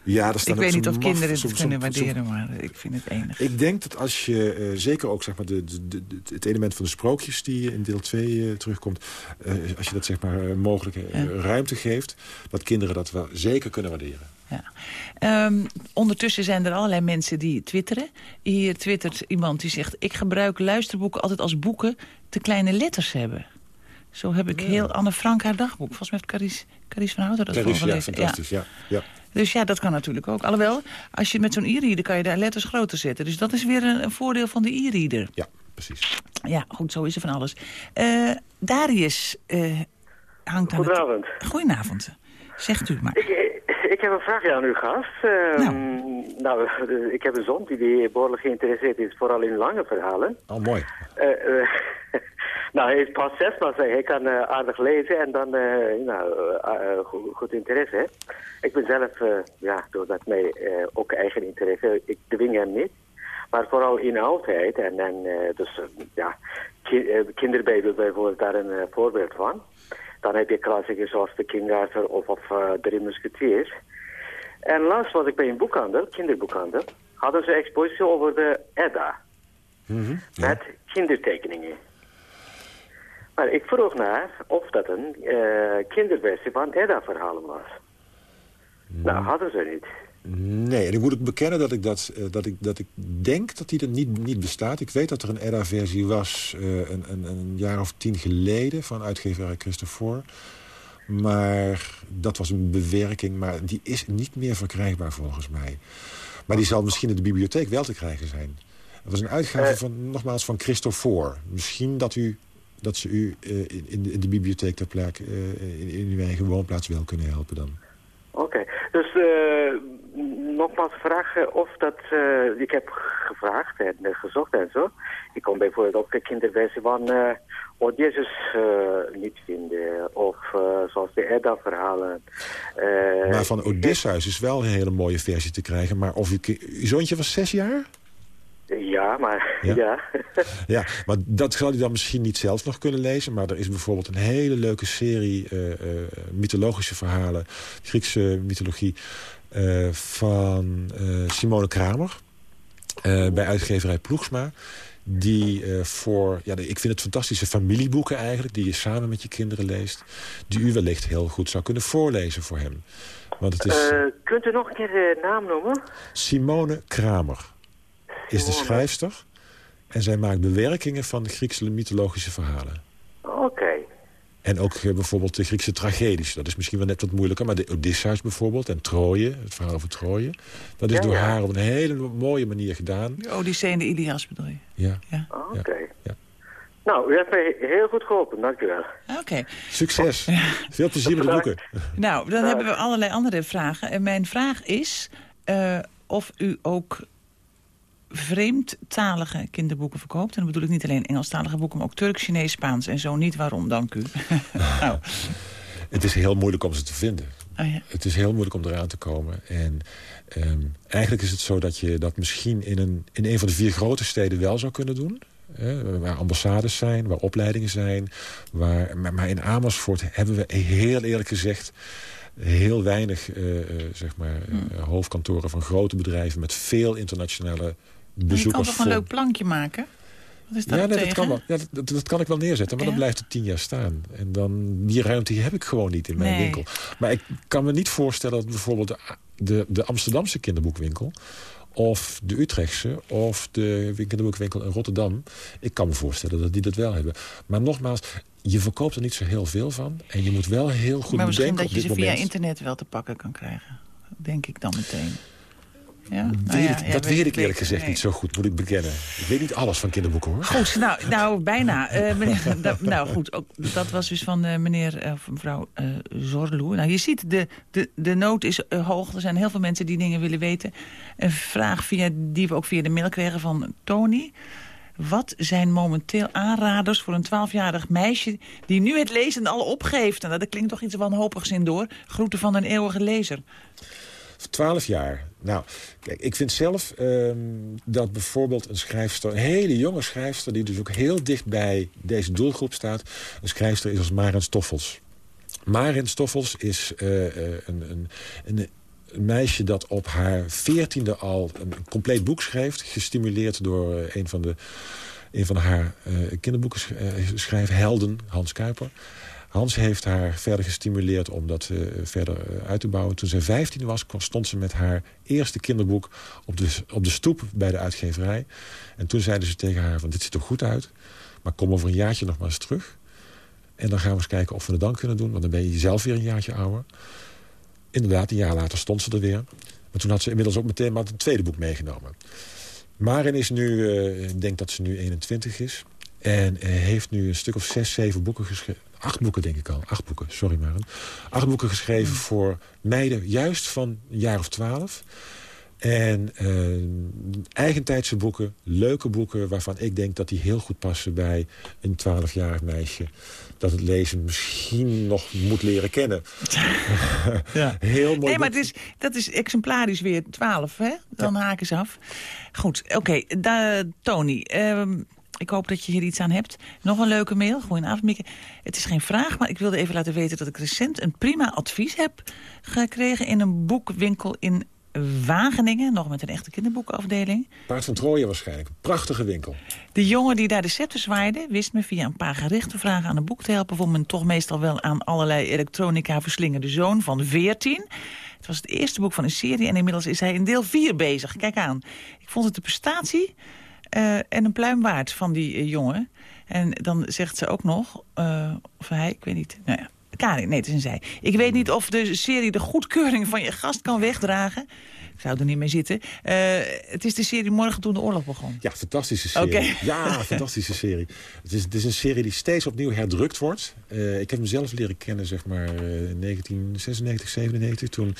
Ja, ik weet niet of kinderen het kunnen waarderen, maar ik vind het enig. Ik denk dat als je, uh, zeker ook zeg maar, de, de, de, het element van de sprookjes... die in deel 2 uh, eh, terugkomt... Uh, als je dat zeg maar, mogelijk ja. ruimte geeft... dat kinderen dat wel zeker kunnen waarderen. Ja. Um, ondertussen zijn er allerlei mensen die twitteren. Hier twittert iemand die zegt... ik gebruik luisterboeken altijd als boeken te kleine letters hebben. Zo heb ik heel Anne Frank haar dagboek. Volgens mij heeft Carice, Carice van Houten dat Carice, ja, fantastisch, ja. ja. Dus ja, dat kan natuurlijk ook. Alhoewel, als je met zo'n e-reader kan je daar letters groter zetten. Dus dat is weer een, een voordeel van de e-reader. Ja, precies. Ja, goed, zo is er van alles. Eh, Darius eh, hangt aan Goedenavond. het... Goedenavond. Zegt u maar. Ik, ik heb een vraagje aan uw gast. Ehm, nou, de- ik heb een zoon die, behoorlijk geïnteresseerd is, vooral in lange verhalen. Oh, mooi. Eh, eh, nou, hij is pas zes, maar hij kan eh, aardig lezen en dan eh, nou, eh, eh, goed, goed interesse. Hè? Ik ben zelf, eh, ja, doordat mij eh, ook eigen interesse, ik dwing hem niet. Maar vooral in oudheid en, en eh, dus ja, ki eh, kinderbijbel bijvoorbeeld daar een eh, voorbeeld van. Dan heb je klassiekers zoals de King Arthur of, of de Drie Musketeers. En laatst was ik bij een boekhandel, kinderboekhandel, hadden ze expositie over de Edda. Met kindertekeningen. Maar ik vroeg naar of dat een eh, kinderversie van Edda-verhalen was. Nou, hadden ze niet. Nee, en ik moet ook bekennen dat ik, dat, eh, dat ik, dat ik denk dat die er niet, niet bestaat. Ik weet dat er een Edda-versie was eh, een, een, een jaar of tien geleden... van uitgeverij Christopher. Maar dat was een bewerking, maar die is niet meer verkrijgbaar volgens mij. Maar die zal misschien in de bibliotheek wel te krijgen zijn. Het was een uitgave Eh. van, nogmaals van Christopher. Misschien dat, u, dat ze u in, de, in de bibliotheek ter plekke eh, in, in uw eigen woonplaats wel kunnen helpen dan. Oké, dus nogmaals vragen of dat... eh, ik heb gevraagd en eh, gezocht en zo. Ik kon bijvoorbeeld ook de kinderversie van Odysseus eh, niet vinden. Of zoals de Edda-verhalen. Maar van Odysseus is wel een hele mooie versie te krijgen. Maar of uw zoontje was zes jaar? Ja, maar Ja? ja. Ja, maar dat zal hij dan misschien niet zelf nog kunnen lezen. Maar er is bijvoorbeeld een hele leuke serie mythologische verhalen. Griekse mythologie eh, van eh, Simone Kramer. eh, bij uitgeverij Ploegsma. Die voor, ja, ik vind het fantastische familieboeken eigenlijk... die je samen met je kinderen leest... die u wellicht heel goed zou kunnen voorlezen voor hem. Want het is... Kunt u nog een keer de naam noemen? Simone Kramer is de schrijfster. En zij maakt bewerkingen van de Griekse mythologische verhalen. En ook eh, bijvoorbeeld de Griekse tragedies. Dat is misschien wel net wat moeilijker. Maar de Odysseus bijvoorbeeld en Troje, het verhaal over Troje. Dat is Ja, door ja. haar op een hele mooie manier gedaan. De Odyssee en de Ilias bedoel je? Ja. Ja. Oké. ja. Nou, u heeft mij heel goed geholpen, dank u wel. Oké. Succes. Veel plezier met de boeken. Nou, dan hebben we allerlei andere vragen. En mijn vraag is eh, of u ook vreemdtalige kinderboeken verkoopt. En dan bedoel ik niet alleen Engelstalige boeken, maar ook Turks, Chinees, Spaans. En zo niet waarom, dank u. nou, Het is heel moeilijk om ze te vinden. ah ja. Het is heel moeilijk om eraan te komen. En ehm, eigenlijk is het zo dat je dat misschien in een, in een van de vier grote steden wel zou kunnen doen. Hè, waar ambassades zijn, waar opleidingen zijn. Waar, maar, maar in Amersfoort hebben we heel eerlijk gezegd heel weinig eh, eh, zeg maar, eh, hoofdkantoren van grote bedrijven... met veel internationale Maar je bezoekers. kan toch een leuk plankje maken? Wat is daar ja, nee, dat, kan wel. Ja, dat, dat, dat kan ik wel neerzetten, maar Ja. dan blijft het tien jaar staan. En dan, die ruimte heb ik gewoon niet in mijn Nee. winkel. Maar ik kan me niet voorstellen dat bijvoorbeeld de, de, de Amsterdamse kinderboekwinkel... of de Utrechtse of de kinderboekwinkel in Rotterdam... ik kan me voorstellen dat die dat wel hebben. Maar nogmaals, je verkoopt er niet zo heel veel van. En je moet wel heel goed maar misschien bedenken dat op je dit ze via internet wel te pakken kan krijgen. Denk ik dan meteen. Ja? Nou ja, ik- dat weet ik eerlijk gezegd Nee. niet zo goed, moet ik bekennen. Ik weet niet alles van kinderboeken, hoor. Goed, nou, nou bijna. Eh, meneer, da- nou goed, ook, dat was dus van eh, meneer eh, of mevrouw Zorlu. Nou, je ziet, de, de, de nood is hoog. Er zijn heel veel mensen die dingen willen weten. Een vraag via, die we ook via de mail kregen van Tony. Wat zijn momenteel aanraders voor een 12-jarig meisje... die nu het lezen al opgeeft? Nou, dat klinkt toch iets wanhopigs in door. Groeten van een eeuwige lezer. 12 jaar. Nou, kijk, ik vind zelf ehm, dat bijvoorbeeld een schrijfster... een hele jonge schrijfster, die dus ook heel dicht bij deze doelgroep staat... een schrijfster is als Maren Stoffels. Maren Stoffels is eh, eh, een, een, een, een meisje dat op haar veertiende al een compleet boek schreef... gestimuleerd door eh, een van de een van haar eh, kinderboeken Hans Kuiper. Hans heeft haar verder gestimuleerd om dat eh, verder eh, uit te bouwen. Toen zij 15 was, stond ze met haar eerste kinderboek op de, op de stoep bij de uitgeverij. En toen zeiden ze tegen haar van dit ziet er goed uit, maar kom over een jaartje nog maar eens terug. En dan gaan we eens kijken of we het dan kunnen doen. Want dan ben je zelf weer een jaartje ouder. Inderdaad, een jaar later stond ze er weer. Maar toen had ze inmiddels ook meteen maar het tweede boek meegenomen. Marin is nu, eh, ik denk dat ze nu 21 is. En eh, heeft nu een stuk of zes, zeven boeken geschreven. Acht boeken denk ik al. Acht boeken, sorry Maren. Acht boeken geschreven Mm. voor meiden juist van een jaar of twaalf. En eh, eigentijdse boeken, leuke boeken... waarvan ik denk dat die heel goed passen bij een twaalfjarig meisje... dat het lezen misschien nog moet leren kennen. Ja. Heel mooi Nee, maar het is, dat is exemplarisch weer 12, hè? Dan haken ze af. Goed, oké. da- Tony, ehm, ik hoop dat je hier iets aan hebt. Nog een leuke mail. Goedenavond, Mieke. Het is geen vraag, maar ik wilde even laten weten... dat ik recent een prima advies heb gekregen... in een boekwinkel in Wageningen. Nog met een echte kinderboekenafdeling. Paard van Trooien waarschijnlijk. Een prachtige winkel. De jongen die daar de scepter zwaaide... wist me via een paar gerichte vragen aan een boek te helpen... voor mijn toch meestal wel aan allerlei elektronica verslingende zoon van 14. Het was het eerste boek van een serie... en inmiddels is hij in deel 4 bezig. Kijk aan. Ik vond het de prestatie eh, en een pluim waard van die eh, jongen. En dan zegt ze ook nog... eh, of hij, ik weet niet... Nou ja, Karin, nee, het is een zij. Ik weet niet of de serie de goedkeuring van je gast kan wegdragen. Ik zou er niet mee zitten. Eh, het is de serie Morgen toen de oorlog begon. Ja, fantastische serie. Ja, fantastische serie. Het is, het is een serie die steeds opnieuw herdrukt wordt. Eh, ik heb hem zelf leren kennen, zeg maar, in 1996, 97. Toen,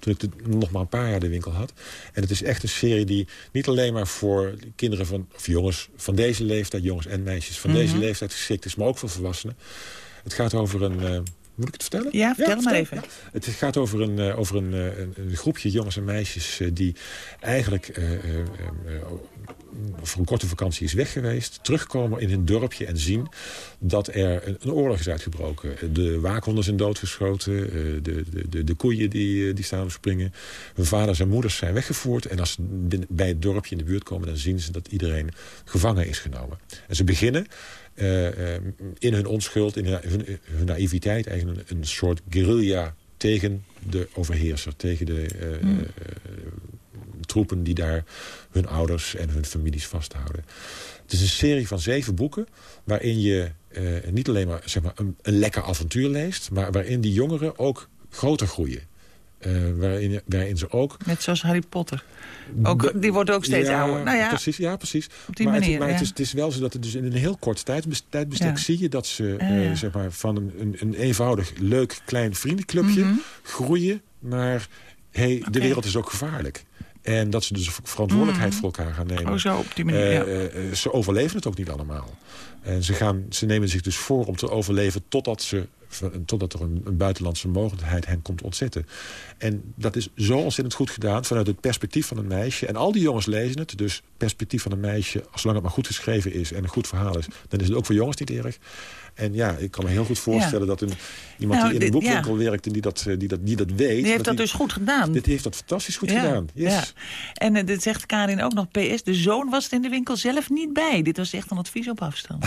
toen ik de- nog maar een paar jaar de winkel had. En het is echt een serie die niet alleen maar voor kinderen van, of jongens van deze leeftijd, jongens en meisjes van deze Mhm. leeftijd geschikt is, maar ook voor volwassenen. Het gaat over een. eh, moet ik het vertellen? Ja, vertel maar vertel. even. Ja. Het gaat over een, eh, over een, eh, een, een groepje jongens en meisjes eh, die eigenlijk eh, voor een korte vakantie is weg geweest. Terugkomen in hun dorpje en zien dat er een, een oorlog is uitgebroken. De waakhonden zijn doodgeschoten. de, de, de, de koeien die, die staan op springen. Hun vaders en moeders zijn weggevoerd. En als ze bij het dorpje in de buurt komen... dan zien ze dat iedereen gevangen is genomen. En ze beginnen eh, eh, in hun onschuld, in hun, hun, hun naïviteit... eigenlijk een, een soort guerrilla tegen de overheerser. Tegen de eh, eh, troepen die daar hun ouders en hun families vasthouden. Het is een serie van zeven boeken waarin je niet alleen maar, zeg maar een, een lekker avontuur leest... maar waarin die jongeren ook groter groeien. Eh, waarin, waarin ze ook... Net zoals Harry Potter. Ook, die wordt ook steeds ja, ouder. Nou ja, Precies, ja, precies. op die maar manier. het, maar ja. het, is, het is wel zo dat het dus in een heel kort tijdbestek Ja. zie je dat ze Ja, eh, zeg maar, van een, een, een eenvoudig, leuk, klein vriendenclubje Mhm. groeien naar hey, de wereld is ook gevaarlijk. En dat ze dus verantwoordelijkheid Mhm. voor elkaar gaan nemen. Oh, zo op die manier, Eh, ja. eh, ze overleven het ook niet allemaal. En ze, gaan, ze nemen zich dus voor om te overleven totdat, ze, totdat er een, een buitenlandse mogelijkheid hen komt ontzetten. En dat is zo ontzettend goed gedaan vanuit het perspectief van een meisje. En al die jongens lezen het. Dus perspectief van een meisje, zolang het maar goed geschreven is en een goed verhaal is... dan is het ook voor jongens niet erg. En ja, ik kan me heel goed voorstellen dat een, iemand Nou, die in een dit- boekwinkel ja. werkt... en die dat, eh, die dat, die dat weet... Die heeft dat dus goed gedaan. Dit heeft dat fantastisch goed Ja, gedaan. Yes. ja. En eh, dit zegt Karin ook nog, PS, de zoon was er in de winkel zelf niet bij. Dit was echt een advies op afstand.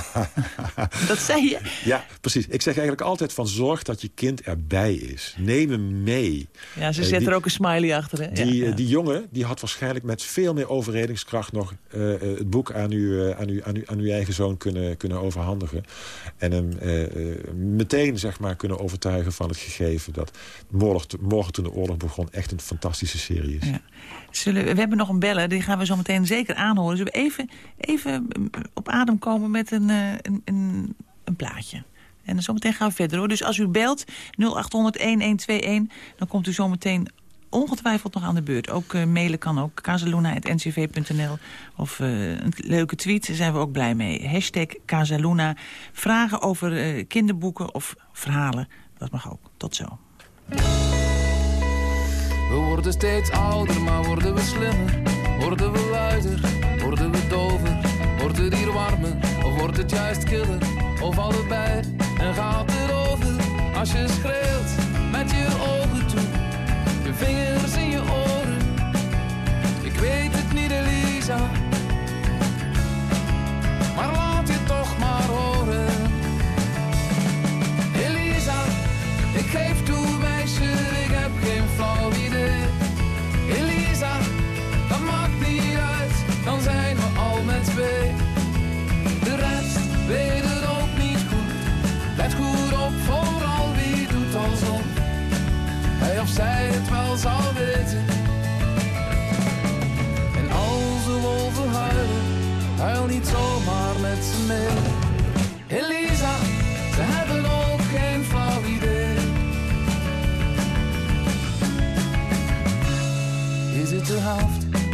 dat zei je. Ja, precies. Ik zeg eigenlijk altijd van zorg dat je kind erbij is. Neem hem mee. Ja, ze Eh, zet die- er ook een smiley achter. Hè? Die, die jongen die had waarschijnlijk met veel meer overredingskracht nog het boek aan, u, aan, u, aan, u, aan uw eigen zoon kunnen, kunnen overhandigen. En meteen zeg maar, kunnen overtuigen van het gegeven dat morgen, morgen toen de oorlog begon echt een fantastische serie is. Zullen, we hebben nog een bellen, die gaan we zo meteen zeker aanhoren. Zullen we even, even op adem komen met een, eh, een, een, een plaatje? En dan zometeen gaan we verder hoor. Dus als u belt 0800-1121, dan komt u zometeen ongetwijfeld nog aan de beurt. Ook eh, mailen kan ook, casaluna.ncv.nl. Of eh, een leuke tweet, daar zijn we ook blij mee. Hashtag Casaluna. Vragen over eh, kinderboeken of verhalen, dat mag ook. Tot zo. We worden steeds ouder, maar worden we slimmer? Worden we luider? Worden we dover? Wordt het hier warmer? Of wordt het juist killer? Of allebei? En gaat het over? Als je schreeuwt met je ogen vingers in je oren. Ik weet het niet, Elisa. Maar laat je toch maar horen.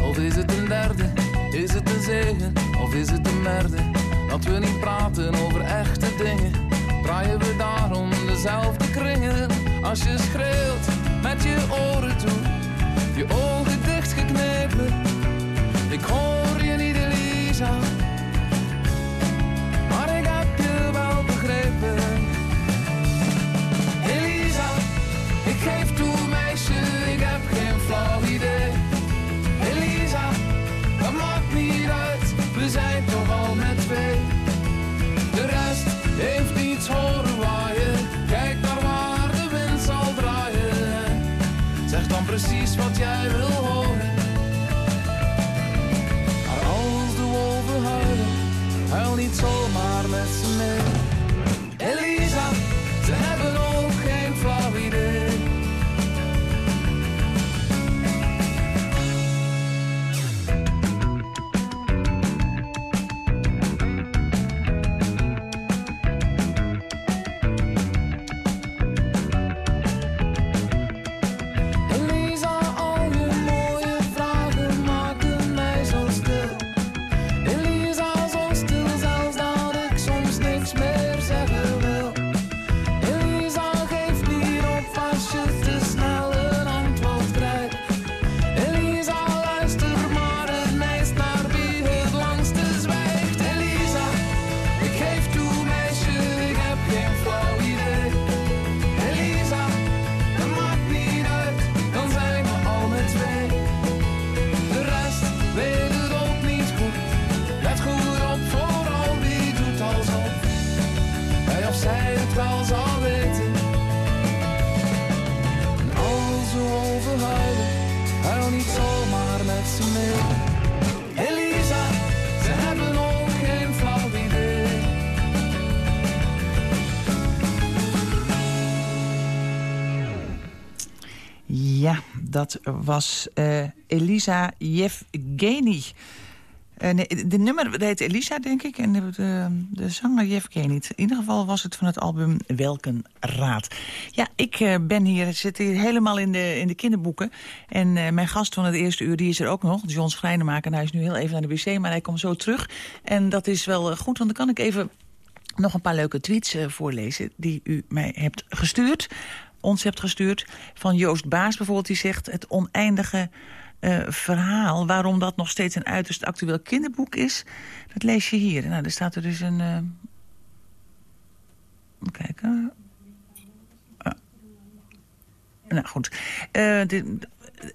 Of is het een derde? Is het een zegen, of is het een merde? Dat we niet praten over echte dingen. Draaien we daarom dezelfde kringen. Als je schreeuwt met je oren toe, je ogen dichtgeknepen. Ik hoor je niet, Elisa. Precies wat jij wil horen. Dat was eh, Elisa Yevgeny. Eh, nee, de nummer heet Elisa, denk ik. En de, de, zanger Yevgeny. In ieder geval was het van het album Welken Raad. Ja, ik eh, ben hier, zit hier helemaal in de, in de kinderboeken. En mijn gast van het eerste uur, die is er ook nog. John Schrijnemaker. En hij is nu heel even naar de wc, maar hij komt zo terug. En dat is wel goed, want dan kan ik even nog een paar leuke tweets voorlezen... die u mij hebt gestuurd, ons hebt gestuurd. Van Joost Baas bijvoorbeeld, die zegt... het oneindige eh, verhaal, waarom dat nog steeds een uiterst actueel kinderboek is... dat lees je hier. Nou, er staat er dus een... Even kijken... Ah. Nou, goed. Eh, de,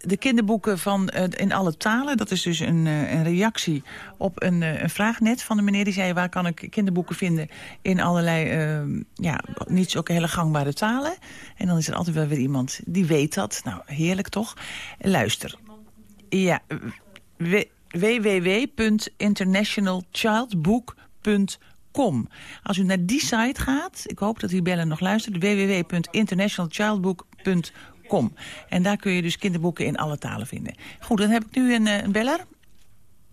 de kinderboeken van eh, in alle talen. Dat is dus een, eh, een reactie op een, eh, een vraag net van de meneer. Die zei, waar kan ik kinderboeken vinden in allerlei, ja, niet zo hele gangbare talen. En dan is er altijd wel weer iemand die weet dat. Nou, heerlijk toch? Luister. Ja, www.internationalchildbook.com. Als u naar die site gaat, ik hoop dat u bellen nog luistert, www.internationalchildbook.com. En daar kun je dus kinderboeken in alle talen vinden. Goed, dan heb ik nu een, eh, een beller.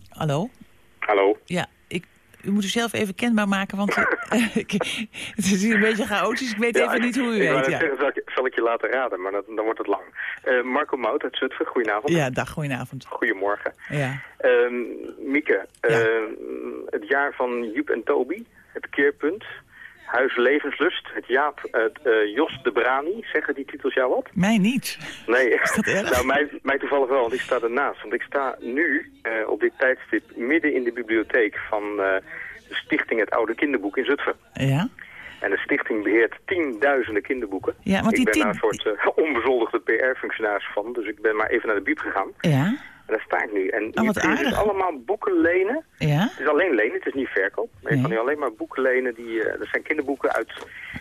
Hallo? Hallo. Ja, ik, u moet u zelf even kenbaar maken, want eh, ik- het is hier een beetje chaotisch. Ik weet Ja, even niet hoe u ik heet. net Ja. zeggen, zal, ik, zal ik je laten raden, maar dat, dan wordt het lang. Eh, Marco Mout uit Zutphen, goedenavond. ja, dag, goedenavond. Goedemorgen. Ja. Ehm, Mieke, ehm, het jaar van Joep en Toby, het keerpunt, Huis Levenslust, het Jaap, het eh, Jos de Brani, zeggen die titels jou wat? Mij niet. Nee, Is dat erg? nou mij, mij toevallig wel, want ik sta ernaast. Want ik sta nu eh, op dit tijdstip midden in de bibliotheek van eh, de stichting Het Oude Kinderboek in Zutphen. Ja? En de stichting beheert tienduizenden kinderboeken. Ja, want die ik ben tien- daar een soort onbezoldigde PR-functionaris van. Dus ik ben maar even naar de bieb gegaan. Ja? Daar sta ik nu. En Oh, je kunt dus allemaal boeken lenen. Ja? Het is alleen lenen, het is niet verkoop. Maar je Nee. kan nu alleen maar boeken lenen. Die, eh, dat zijn kinderboeken uit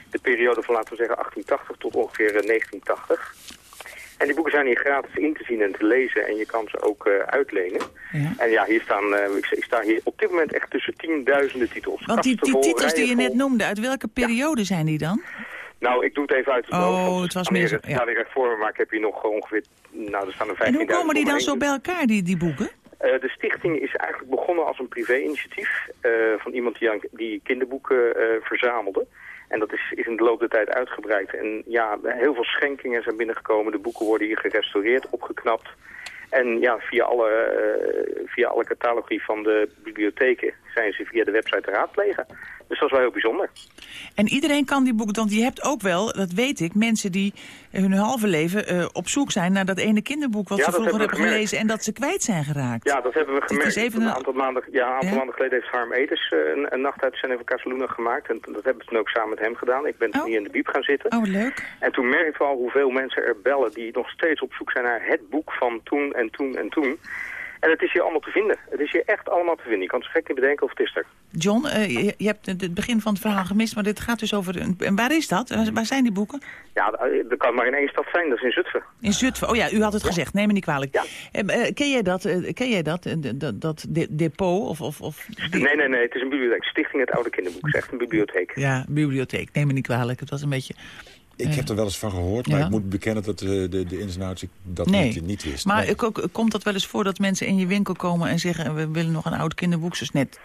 de periode van, laten we zeggen, 1880 tot ongeveer eh, 1980. En die boeken zijn hier gratis in te zien en te lezen. En je kan ze ook eh, uitlenen. Ja. En ja, hier staan, eh, ik, ik sta hier op dit moment echt tussen tienduizenden titels. Want die, titels die je net noemde, uit welke periode zijn die dan? Nou, ik doe het even uit de Oh, hoofd, het was meer zo- ja. staan hier recht voor me, maar ik heb hier nog ongeveer, nou, er staan er 15.000 En hoe komen die dan zo bij elkaar, die, die boeken? Eh, de stichting is eigenlijk begonnen als een privé-initiatief eh, van iemand die, aan- die kinderboeken eh, verzamelde. En dat is, is in de loop der tijd uitgebreid. En ja, heel veel schenkingen zijn binnengekomen. De boeken worden hier gerestaureerd, opgeknapt. En ja, via alle, eh, via alle catalogie van de bibliotheken zijn ze via de website te raadplegen. Dus dat is wel heel bijzonder. En iedereen kan die boeken, want je hebt ook wel, dat weet ik, mensen die hun halve leven eh, op zoek zijn naar dat ene kinderboek wat Ja, ze vroeger hebben gelezen en dat ze kwijt zijn geraakt. Ja, dat hebben we gemerkt. is even een een- aantal maanden, ja, een aantal Ja? maanden geleden heeft Harm Edens eh, een, een nachtuitzending van Casaluna gemaakt. En dat hebben we toen ook samen met hem gedaan. Ik ben toen hier in de biep gaan zitten. Oh, leuk. En toen merkten we al hoeveel mensen er bellen die nog steeds op zoek zijn naar het boek van toen en toen en toen. En het is hier allemaal te vinden. Het is hier echt allemaal te vinden. Je kan het zo gek niet bedenken of het is er. John, eh, je, je hebt het begin van het verhaal gemist, maar dit gaat dus over... Een, en waar is dat? Waar, zijn die boeken? Ja, er kan maar in één stad zijn. Dat is in Zutphen. In Zutphen. Oh ja, u had het gezegd. Neem me niet kwalijk. Eh, eh, ken jij dat, eh, ken jij dat, eh, dat, dat de- depot? Of, of, of die- Nee, nee, nee. Het is een bibliotheek. Stichting Het Oude Kinderboek. Het is echt een bibliotheek. Ja, bibliotheek. Neem me niet kwalijk. Het was een beetje... Ik heb er wel eens van gehoord, maar Ja? ik moet bekennen dat de, de, de ins en outs ik dat nee. niet, niet wist. Maar Nee. ik ook, komt dat wel eens voor dat mensen in je winkel komen en zeggen... we willen nog een oud kinderboek, zoals net...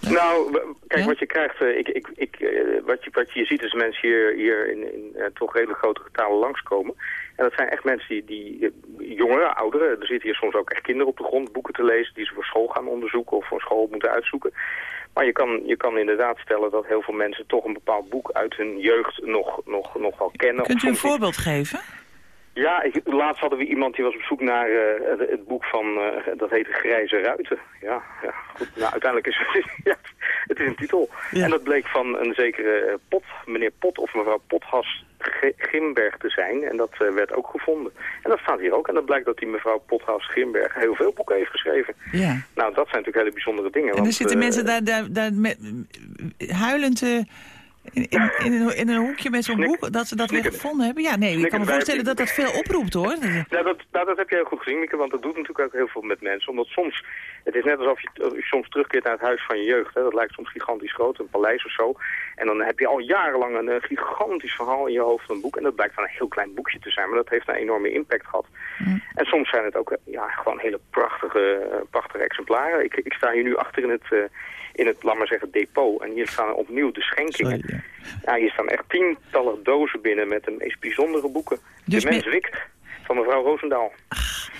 Nou, w- kijk, wat je krijgt, eh, ik, ik, ik, eh, wat, je, wat je ziet is mensen hier, hier in, in eh, toch redelijk grote getalen langskomen. En dat zijn echt mensen die, die eh, jongeren, ouderen, er zitten hier soms ook echt kinderen op de grond boeken te lezen die ze voor school gaan onderzoeken of voor school moeten uitzoeken. Maar je kan, je kan inderdaad stellen dat heel veel mensen toch een bepaald boek uit hun jeugd nog, nog, nog wel kennen. Kunt u een voorbeeld geven? Ja, ik, laatst hadden we iemand die was op zoek naar eh, het, boek van, eh, dat heette Grijze Ruiten. Ja, ja goed. Nou, uiteindelijk is het, ja, het is een titel. En dat bleek van een zekere eh, Pot, meneer Pot of mevrouw Pothas Grimberg te zijn. En dat werd ook gevonden. En dat staat hier ook. En dat blijkt dat die mevrouw Pothas Grimberg heel veel boeken heeft geschreven. Ja. Nou, dat zijn natuurlijk hele bijzondere dingen. En dan want, zitten mensen daar, daar, daar met, huilend in, in, in, een, in een hoekje met zo'n boek, dat ze dat weer gevonden hebben. Ja, nee, ik kan me voorstellen dat dat veel oproept, hoor. Nou, dat, nou, dat heb je heel goed gezien, Mieke, want dat doet natuurlijk ook heel veel met mensen. Omdat soms, het is net alsof je, soms terugkeert naar het huis van je jeugd. Hè. Dat lijkt soms gigantisch groot, een paleis of zo. En dan heb je al jarenlang een gigantisch verhaal in je hoofd van een boek. En dat blijkt van een heel klein boekje te zijn, maar dat heeft een enorme impact gehad. En soms zijn het ook eh, ja, gewoon hele prachtige, eh, prachtige exemplaren. Ik, ik sta hier nu achter in het, eh, in het, laat maar zeggen, depot. En hier staan opnieuw de schenkingen. ja. hier staan echt tientallen dozen binnen met de meest bijzondere boeken. Dus de mens wikt van mevrouw Roosendaal.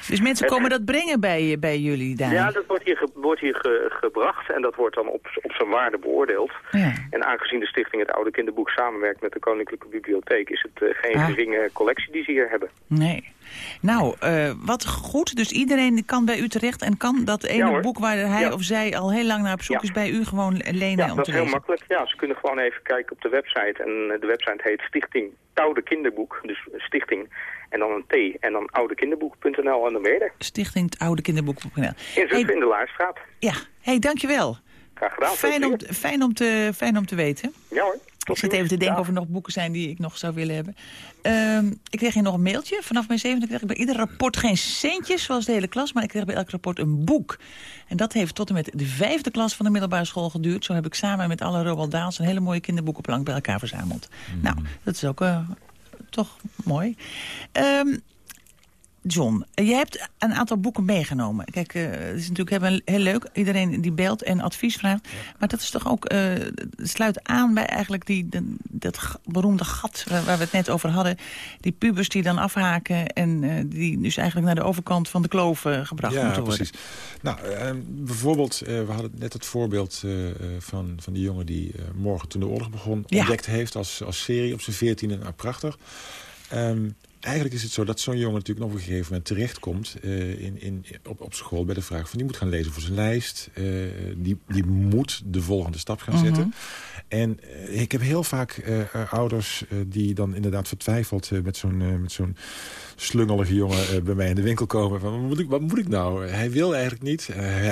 Dus mensen komen dat brengen bij, bij jullie daar? Ja, dat wordt hier, ge- wordt hier ge- gebracht en dat wordt dan op, op zijn waarde beoordeeld. Ja. En aangezien de stichting het Oude Kinderboek samenwerkt met de Koninklijke Bibliotheek... is het eh, geen Ah. geringe collectie die ze hier hebben. Nee. Nou, eh, wat goed. Dus iedereen kan bij u terecht en kan dat ene boek waar hij Ja. of zij al heel lang naar op zoek Ja. is bij u gewoon lenen Ja, om dat te is heel lezen. makkelijk. Ja, ze kunnen gewoon even kijken op de website. En de website heet Stichting Oude Kinderboek. Dus stichting en dan een T en dan oudekinderboek.nl en dan ben je er. Stichting het Oude Kinderboek.nl. In Zutphen in de Laarstraat. Ja, hey, dankjewel. Graag gedaan. Fijn om, fijn, om te, fijn om te weten. Ja hoor. Ik zit even te denken of er nog boeken zijn die ik nog zou willen hebben. Ehm, ik kreeg hier nog een mailtje. Vanaf mijn zevende kreeg ik bij ieder rapport geen centjes, zoals de hele klas. Maar ik kreeg bij elk rapport een boek. En dat heeft tot en met de vijfde klas van de middelbare school geduurd. Zo heb ik samen met alle Roald Daals een hele mooie kinderboekenplank bij elkaar verzameld. Nou, dat is ook eh, toch mooi. Ehm, John, eh, je hebt een aantal boeken meegenomen. Kijk, eh, het is natuurlijk heel, heel leuk. Iedereen die belt en advies vraagt. Maar dat is toch ook, eh, sluit aan bij eigenlijk die, de- dat beroemde gat waar, waar we het net over hadden. Die pubers die dan afhaken en die dus eigenlijk naar de overkant van de kloof gebracht ja, moeten worden. precies. Nou, eh, bijvoorbeeld, we hadden net het voorbeeld van, van die jongen die morgen toen de oorlog begon Ja. ontdekt heeft als, als serie op zijn veertiende. Nou, prachtig. Ehm, eigenlijk is het zo dat zo'n jongen natuurlijk op een gegeven moment terechtkomt eh, in, in, op, op school bij de vraag van die moet gaan lezen voor zijn lijst. Eh, die, die moet de volgende stap gaan Mhm. zetten. En eh, ik heb heel vaak ouders die dan inderdaad vertwijfeld met zo'n met zo'n slungelige jongen bij mij in de winkel komen. Van, wat, moet ik, wat moet ik nou? Hij wil eigenlijk niet.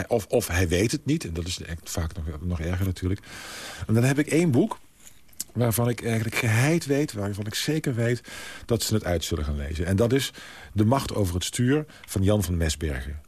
Of, of hij weet het niet. En dat is vaak nog, nog erger natuurlijk. En dan heb ik één boek waarvan ik eigenlijk geheid weet, waarvan ik zeker weet dat ze het uit zullen gaan lezen. En dat is De Macht over het Stuur van Jan van Mesbergen.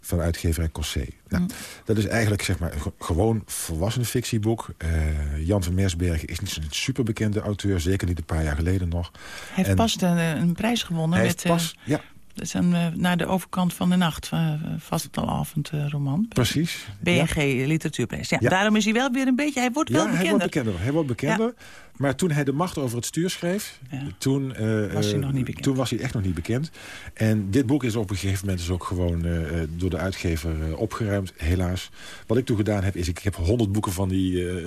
Van uitgeverij Cossé. Nou, Dat is eigenlijk zeg maar, ge- gewoon volwassen fictieboek. Eh, Jan van Mesbergen is niet zo'n superbekende auteur. Zeker niet een paar jaar geleden nog. Hij heeft En pas een, een prijs gewonnen hij met heeft pas, eh, ja, Dat is een uh, naar de overkant van de nacht, uh, vastelavond uh, roman. Precies. BNG ja. Literatuurprijs. Ja, ja, Daarom is hij wel weer een beetje, hij wordt wel bekender. hij wordt bekender. Hij wordt bekender. Maar toen hij de macht over het stuur schreef, toen, was hij nog niet bekend. toen was hij echt nog niet bekend. En dit boek is op een gegeven moment dus ook gewoon door de uitgever opgeruimd, helaas. Wat ik toen gedaan heb, is ik heb honderd boeken van, die,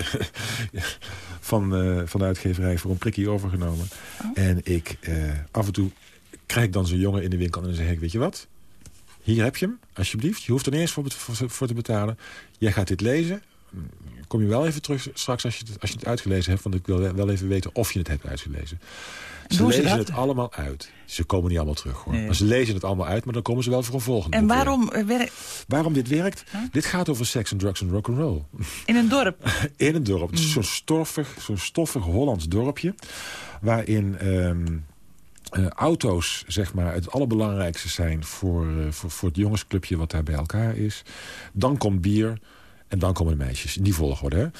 van, van de uitgeverij voor een prikkie overgenomen. Oh. En ik af en toe krijg ik dan zo'n jongen in de winkel en dan zeg ik, weet je wat? Hier heb je hem, alsjeblieft. Je hoeft er niet eens voor, voor, voor te betalen. Jij gaat dit lezen. Kom je wel even terug straks als je het, als je het uitgelezen hebt. Want ik wil wel even weten of je het hebt uitgelezen. Ze lezen het allemaal uit. Ze komen niet allemaal terug hoor. Nee. Maar ze lezen het allemaal uit, maar dan komen ze wel voor een volgende En waarom uh, werk... Waarom dit werkt? Dit gaat over seks en drugs en rock'n'roll. in een dorp? In een dorp. Mm. Zo'n stoffig, zo'n stoffig Hollands dorpje. Waarin... ehm, uh, auto's zeg maar, het allerbelangrijkste zijn voor, uh, voor, voor het jongensclubje wat daar bij elkaar is. Dan komt bier en dan komen de meisjes. In die volgorde.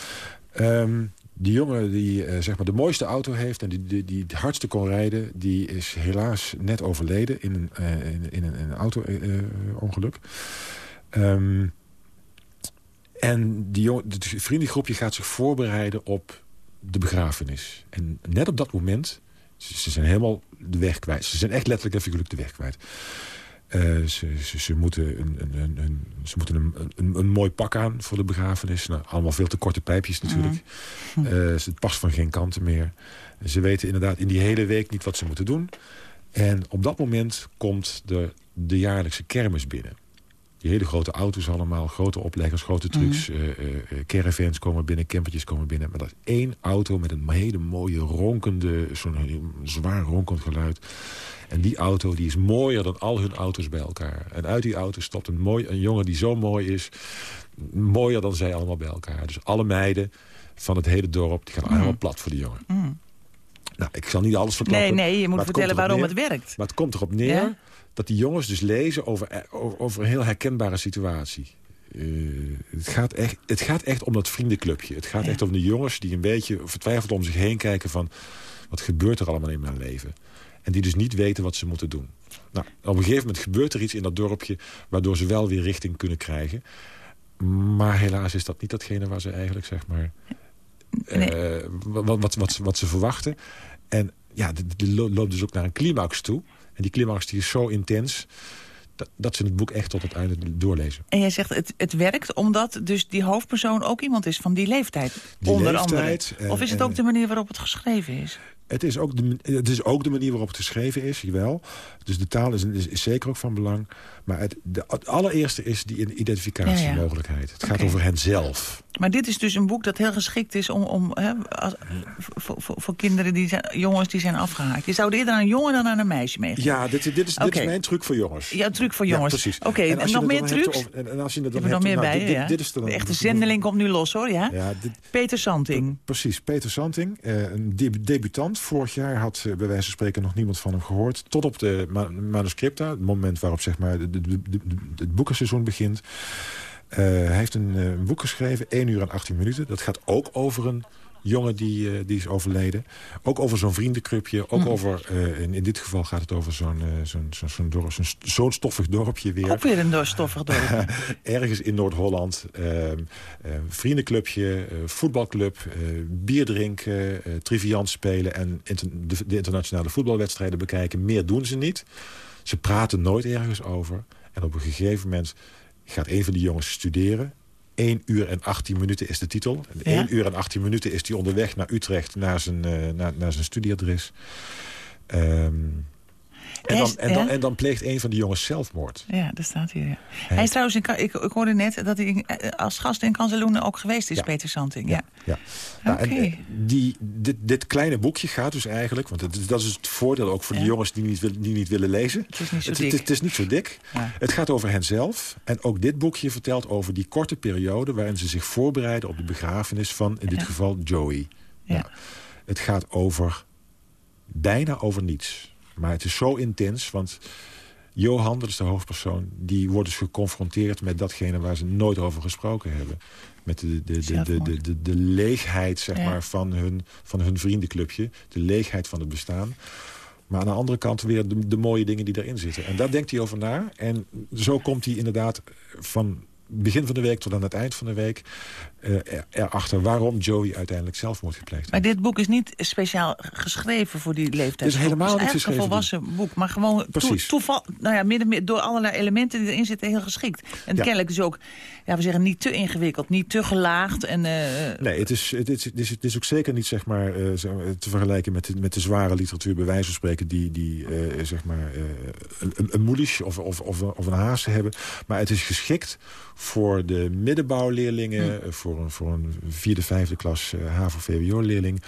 Hè? Um, die jongen die uh, zeg maar de mooiste auto heeft en die, die, die het hardste kon rijden... die is helaas net overleden in een, in, in, een, een auto-ongeluk. Um, en die jongen, het vriendengroepje gaat zich voorbereiden op de begrafenis. En net op dat moment... Ze zijn helemaal de weg kwijt. Ze zijn echt letterlijk en figuurlijk de weg kwijt. Uh, ze, ze, ze, moeten, een, een, een, ze moeten een, een, mooi pak aan voor de begrafenis. Nou, allemaal veel te korte pijpjes natuurlijk. Mm. Uh, het past van geen kanten meer. Ze weten inderdaad in die hele week niet wat ze moeten doen. En op dat moment komt de, de jaarlijkse kermis binnen. Die hele grote auto's allemaal, grote opleggers, grote trucks. Mm. Uh, caravans komen binnen, campertjes komen binnen. Maar dat is één auto met een hele mooie ronkende, zo'n zwaar ronkend geluid. En die auto die is mooier dan al hun auto's bij elkaar. En uit die auto stopt een, mooi, een jongen die zo mooi is. Mooier dan zij allemaal bij elkaar. Dus alle meiden van het hele dorp, die gaan mm. helemaal plat voor die jongen. Mm. Nou, ik zal niet alles verklappen. Nee, nee, je moet vertellen waarom neer, het werkt. Maar het komt erop neer... Ja? Dat die jongens dus lezen over, over, over een heel herkenbare situatie. Uh, het, gaat echt, het gaat echt om dat vriendenclubje. Het gaat ja. echt om de jongens die een beetje vertwijfeld om zich heen kijken van... wat gebeurt er allemaal in mijn leven? En die dus niet weten wat ze moeten doen. Nou, op een gegeven moment gebeurt er iets in dat dorpje... waardoor ze wel weer richting kunnen krijgen. Maar helaas is dat niet datgene waar ze eigenlijk, zeg maar... Nee. Uh, wat, wat, wat, wat, ze verwachten. En ja, die loopt dus ook naar een climax toe... En die climax die is zo intens dat, dat ze het boek echt tot het einde doorlezen. En jij zegt het, het werkt omdat dus die hoofdpersoon ook iemand is van die leeftijd. Die onder leeftijd, andere. Of is het ook de manier waarop het geschreven is? Het is, ook de, het is ook de manier waarop het geschreven is, jawel. Dus de taal is, is, is zeker ook van belang. Maar het, de, het allereerste is die identificatiemogelijkheid. Het gaat okay. over hen zelf. Maar dit is dus een boek dat heel geschikt is om, om hè, als, voor, voor, voor, kinderen, die zijn, jongens die zijn afgehaakt. Je zou eerder aan een jongen dan aan een meisje meegeven. Ja, dit, dit, is, okay. dit is mijn truc voor jongens. Ja, truc voor jongens. Ja, precies. Oké, okay, en, en nog meer trucs? Over, en, en als je er dan hebt, nog meer nou, bij, dit, ja. dit, dit is dan, De echte zendeling komt nu los, hoor. Ja? ja dit, Peter Santing. Precies, Peter Santing. Uh, een debutant. Vorig jaar had uh, bij wijze van spreken nog niemand van hem gehoord. Tot op de ma manuscripta, het moment waarop zeg maar, de, de, de, het boekenseizoen begint. Uh, hij heeft een, een, boek geschreven, 1 uur en 18 minuten. Dat gaat ook over een jongen die, uh, die is overleden. Ook over zo'n vriendenclubje. Ook mm. over, in, in dit geval gaat het over zo'n zo'n zo'n zo'n dorp, zo'n zo stoffig dorpje weer. Ook weer een stoffig dorpje. Ergens in Noord-Holland. vriendenclubje, voetbalclub, bier drinken, triviant spelen... en inter de, de internationale voetbalwedstrijden bekijken. Meer doen ze niet. Ze praten nooit ergens over. En op een gegeven moment gaat een van die jongens studeren. 1 uur en 18 minuten is de titel. En Ja? 1 uur en 18 minuten is hij onderweg naar Utrecht... naar zijn, uh, naar, naar zijn studieadres. Um, en, dan, en, dan, en dan pleegt een van die jongens zelfmoord. Ja, dat staat hier. Ja. Hij, is trouwens, in, ik, ik hoorde net dat hij als gast in Kanseloenen ook geweest is, ja. Peter Santing. Ja. ja. ja. Okay. Nou, die, dit, dit, kleine boekje gaat dus eigenlijk, want het, dat is het voordeel ook voor de jongens die niet, willen, die niet willen lezen. Het is niet zo het, dik. Het, het is niet zo dik. Het gaat over hen zelf. En ook dit boekje vertelt over die korte periode waarin ze zich voorbereiden op de begrafenis van, in dit geval, Joey. Nou, het gaat over bijna over niets. Maar het is zo intens, want Johan, dat is de hoofdpersoon... die wordt dus geconfronteerd met datgene waar ze nooit over gesproken hebben. Met de, de, de, de, de, leegheid zeg maar, van, hun, van hun vriendenclubje. De leegheid van het bestaan. Maar aan de andere kant weer de, de mooie dingen die erin zitten. En daar denkt hij over na. En zo komt hij inderdaad van begin van de week tot aan het eind van de week... Uh, erachter waarom Joey uiteindelijk zelfmoord gepleegd Maar dit boek is niet speciaal geschreven voor die leeftijd. Het is helemaal het niet geschreven. een volwassen boek, maar gewoon to toeval, nou ja, midden, door allerlei elementen die erin zitten heel geschikt. En ja. kennelijk dus ook, ja, we zeggen niet te ingewikkeld, niet te gelaagd. En, uh, nee, het is, het, is, het, is, het is ook zeker niet zeg maar, uh, te vergelijken met de, met de zware literatuur, bij wijze van spreken, die, die zeg maar, een, een moelisch of, of, of, of een haase hebben. Maar het is geschikt voor de middenbouwleerlingen, hm. voor, een, voor een vierde, vijfde klas uh, HAVO-VWO-leerling...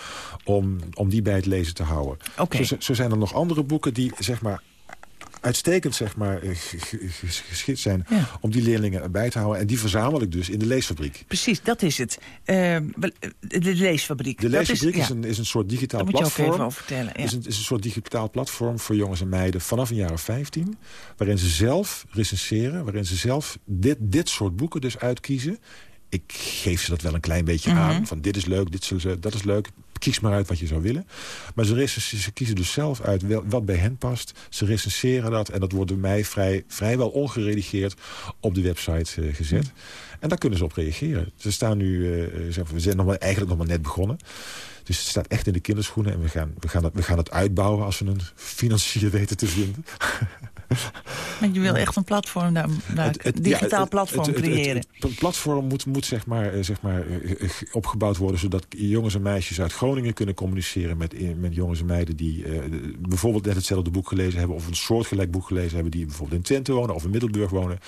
Om, om die bij het lezen te houden. Okay. Zo, zo, zijn er nog andere boeken die zeg maar, uitstekend zeg maar, geschikt zijn ja. om die leerlingen erbij te houden. En die verzamel ik dus in de leesfabriek. Precies, dat is het. Uh, de leesfabriek. De leesfabriek is, is, een, is een soort digitaal Daar platform. Moet je ook even over vertellen. Ja. Is, een, is een soort digitaal platform voor jongens en meiden vanaf een jaar of 15. Waarin ze zelf recenseren. Waarin ze zelf dit, dit soort boeken dus uitkiezen. Ik geef ze dat wel een klein beetje mm -hmm. aan. Van dit is leuk, dit is, dat is leuk kies maar uit wat je zou willen. Maar ze, ze kiezen dus zelf uit wat bij hen past. Ze recenseren dat en dat wordt door mij vrij, vrijwel ongeredigeerd op de website uh, gezet. Mm. En daar kunnen ze op reageren. Ze staan nu, uh, we zijn nog maar, eigenlijk nog maar net begonnen. Dus het staat echt in de kinderschoenen. En we gaan, we gaan, het, we gaan het uitbouwen als we een financier weten te vinden. Maar je wil echt een platform, daar, daar het, het, digitaal ja, het, platform creëren. Het, platform moet, moet zeg maar, zeg maar, opgebouwd worden... zodat jongens en meisjes uit Groningen kunnen communiceren... met, met jongens en meiden die uh, bijvoorbeeld net hetzelfde boek gelezen hebben... of een soortgelijk boek gelezen hebben... die bijvoorbeeld in Twente wonen of in Middelburg wonen.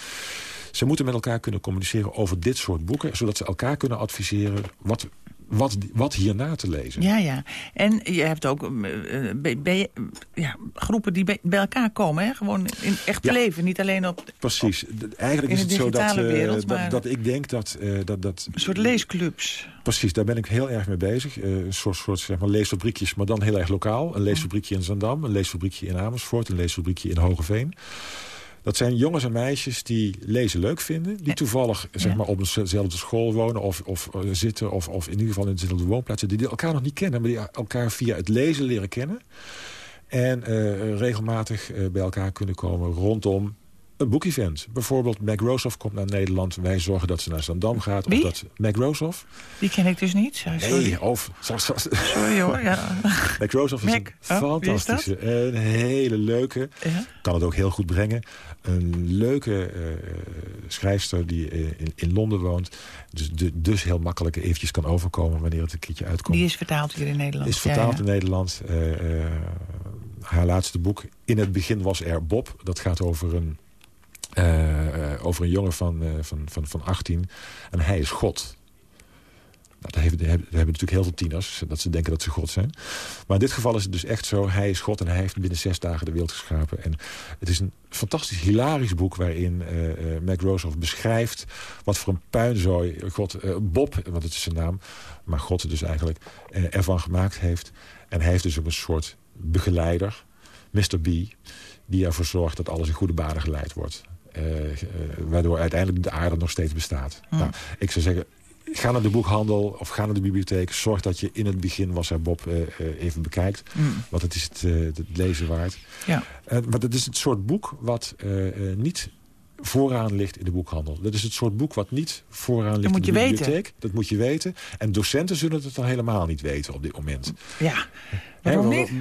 Ze moeten met elkaar kunnen communiceren over dit soort boeken... zodat ze elkaar kunnen adviseren wat wat, wat hierna te lezen. Ja, ja. En je hebt ook uh, bij, bij, ja, groepen die bij, bij, elkaar komen. Hè? Gewoon in echt ja. leven, niet alleen op... Precies. Op, Eigenlijk is het zo dat, uh, wereld, dat, dat, ik denk dat... Uh, dat, dat een soort leesclubs. Precies, daar ben ik heel erg mee bezig. een soort, soort zeg maar, leesfabriekjes, maar dan heel erg lokaal. Een leesfabriekje in Zandam, een leesfabriekje in Amersfoort... een leesfabriekje in Hogeveen. Dat zijn jongens en meisjes die lezen leuk vinden. Die toevallig zeg maar, op dezelfde school wonen of, of uh, zitten. Of, of in ieder geval in dezelfde woonplaatsen. Die elkaar nog niet kennen. Maar die elkaar via het lezen leren kennen. En uh, regelmatig uh, bij elkaar kunnen komen rondom een boekevent. Bijvoorbeeld Mac Rosoff komt naar Nederland. Wij zorgen dat ze naar Zandam gaat. Wie? Of dat, Mac Rosoff. Die ken ik dus niet. Sorry. Nee, of... Sorry hoor, ja. Mac Rosoff is Mac. een oh, fantastische, een hele leuke. Ja? Kan het ook heel goed brengen. Een leuke uh, schrijfster die uh, in, in, Londen woont. Dus, de, dus heel makkelijk eventjes kan overkomen wanneer het een keertje uitkomt. Die is vertaald hier in Nederland. Is vertaald ja, ja. in Nederland. Uh, haar laatste boek, In het begin was er Bob. Dat gaat over een over een jongen van, van, van, van 18. En hij is God. Nou, hebben, hebben natuurlijk heel veel tieners. Dat ze denken dat ze God zijn. Maar in dit geval is het dus echt zo. Hij is God en hij heeft binnen zes dagen de wereld geschapen. En het is een fantastisch hilarisch boek... waarin uh, Mac Rosoff beschrijft wat voor een puinzooi God, Bob, want het is zijn naam... maar God dus eigenlijk ervan gemaakt heeft. En hij heeft dus ook een soort begeleider, Mr. B... die ervoor zorgt dat alles in goede banen geleid wordt. Waardoor uiteindelijk de aarde nog steeds bestaat. Hm. Nou, ik zou zeggen, ga naar de boekhandel of ga naar de bibliotheek. Zorg dat je in het begin was er Bob uh, even bekijkt. Hm. Want het is het, het lezen waard. Ja. maar het is het soort boek wat niet vooraan ligt in de boekhandel. Dat is het soort boek wat niet vooraan ligt in de bibliotheek. Weten. Dat moet je weten. En docenten zullen het dan helemaal niet weten op dit moment. Ja, waarom He, niet?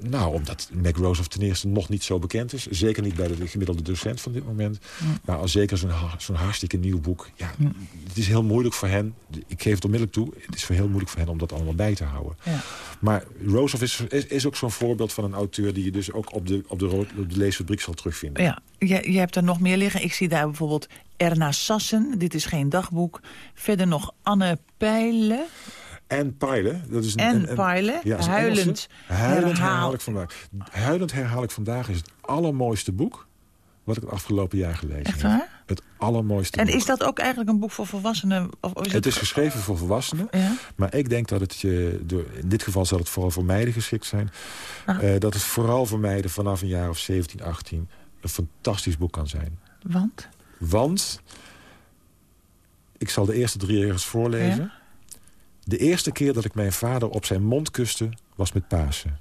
Nou, omdat Mac Rosoff ten eerste nog niet zo bekend is. Zeker niet bij de gemiddelde docent van dit moment. Mm. Maar als zeker zo'n zo'n hartstikke nieuw boek. Ja. Het is heel moeilijk voor hen. Ik geef het onmiddellijk toe. Het is heel moeilijk voor hen om dat allemaal bij te houden. Ja. Maar Rosoff is, is, is ook zo'n voorbeeld van een auteur... die je dus ook op de, op de, op de leesfabriek zal terugvinden. Ja, je, je hebt er nog meer liggen. Ik zie daar bijvoorbeeld Erna Sassen. Dit is geen dagboek. Verder nog Anne Pijlen. En Pijlen. Dat is een, en Pijlen, ja, huilend, huilend herhaal. ik vandaag. Huilend herhaal ik vandaag is het allermooiste boek... wat ik het afgelopen jaar gelezen Echt heb. waar? Het allermooiste En boek. is dat ook eigenlijk een boek voor volwassenen? Of is Het het is geschreven voor volwassenen. Ja? Maar ik denk dat het je... In dit geval zal het vooral voor meiden geschikt zijn. Ah. Uh, dat het vooral voor meiden vanaf een jaar of 17, 18... een fantastisch boek kan zijn. Want? Want... Ik zal de eerste drie regels voorlezen. Ja? De eerste keer dat ik mijn vader op zijn mond kuste... was met Pasen.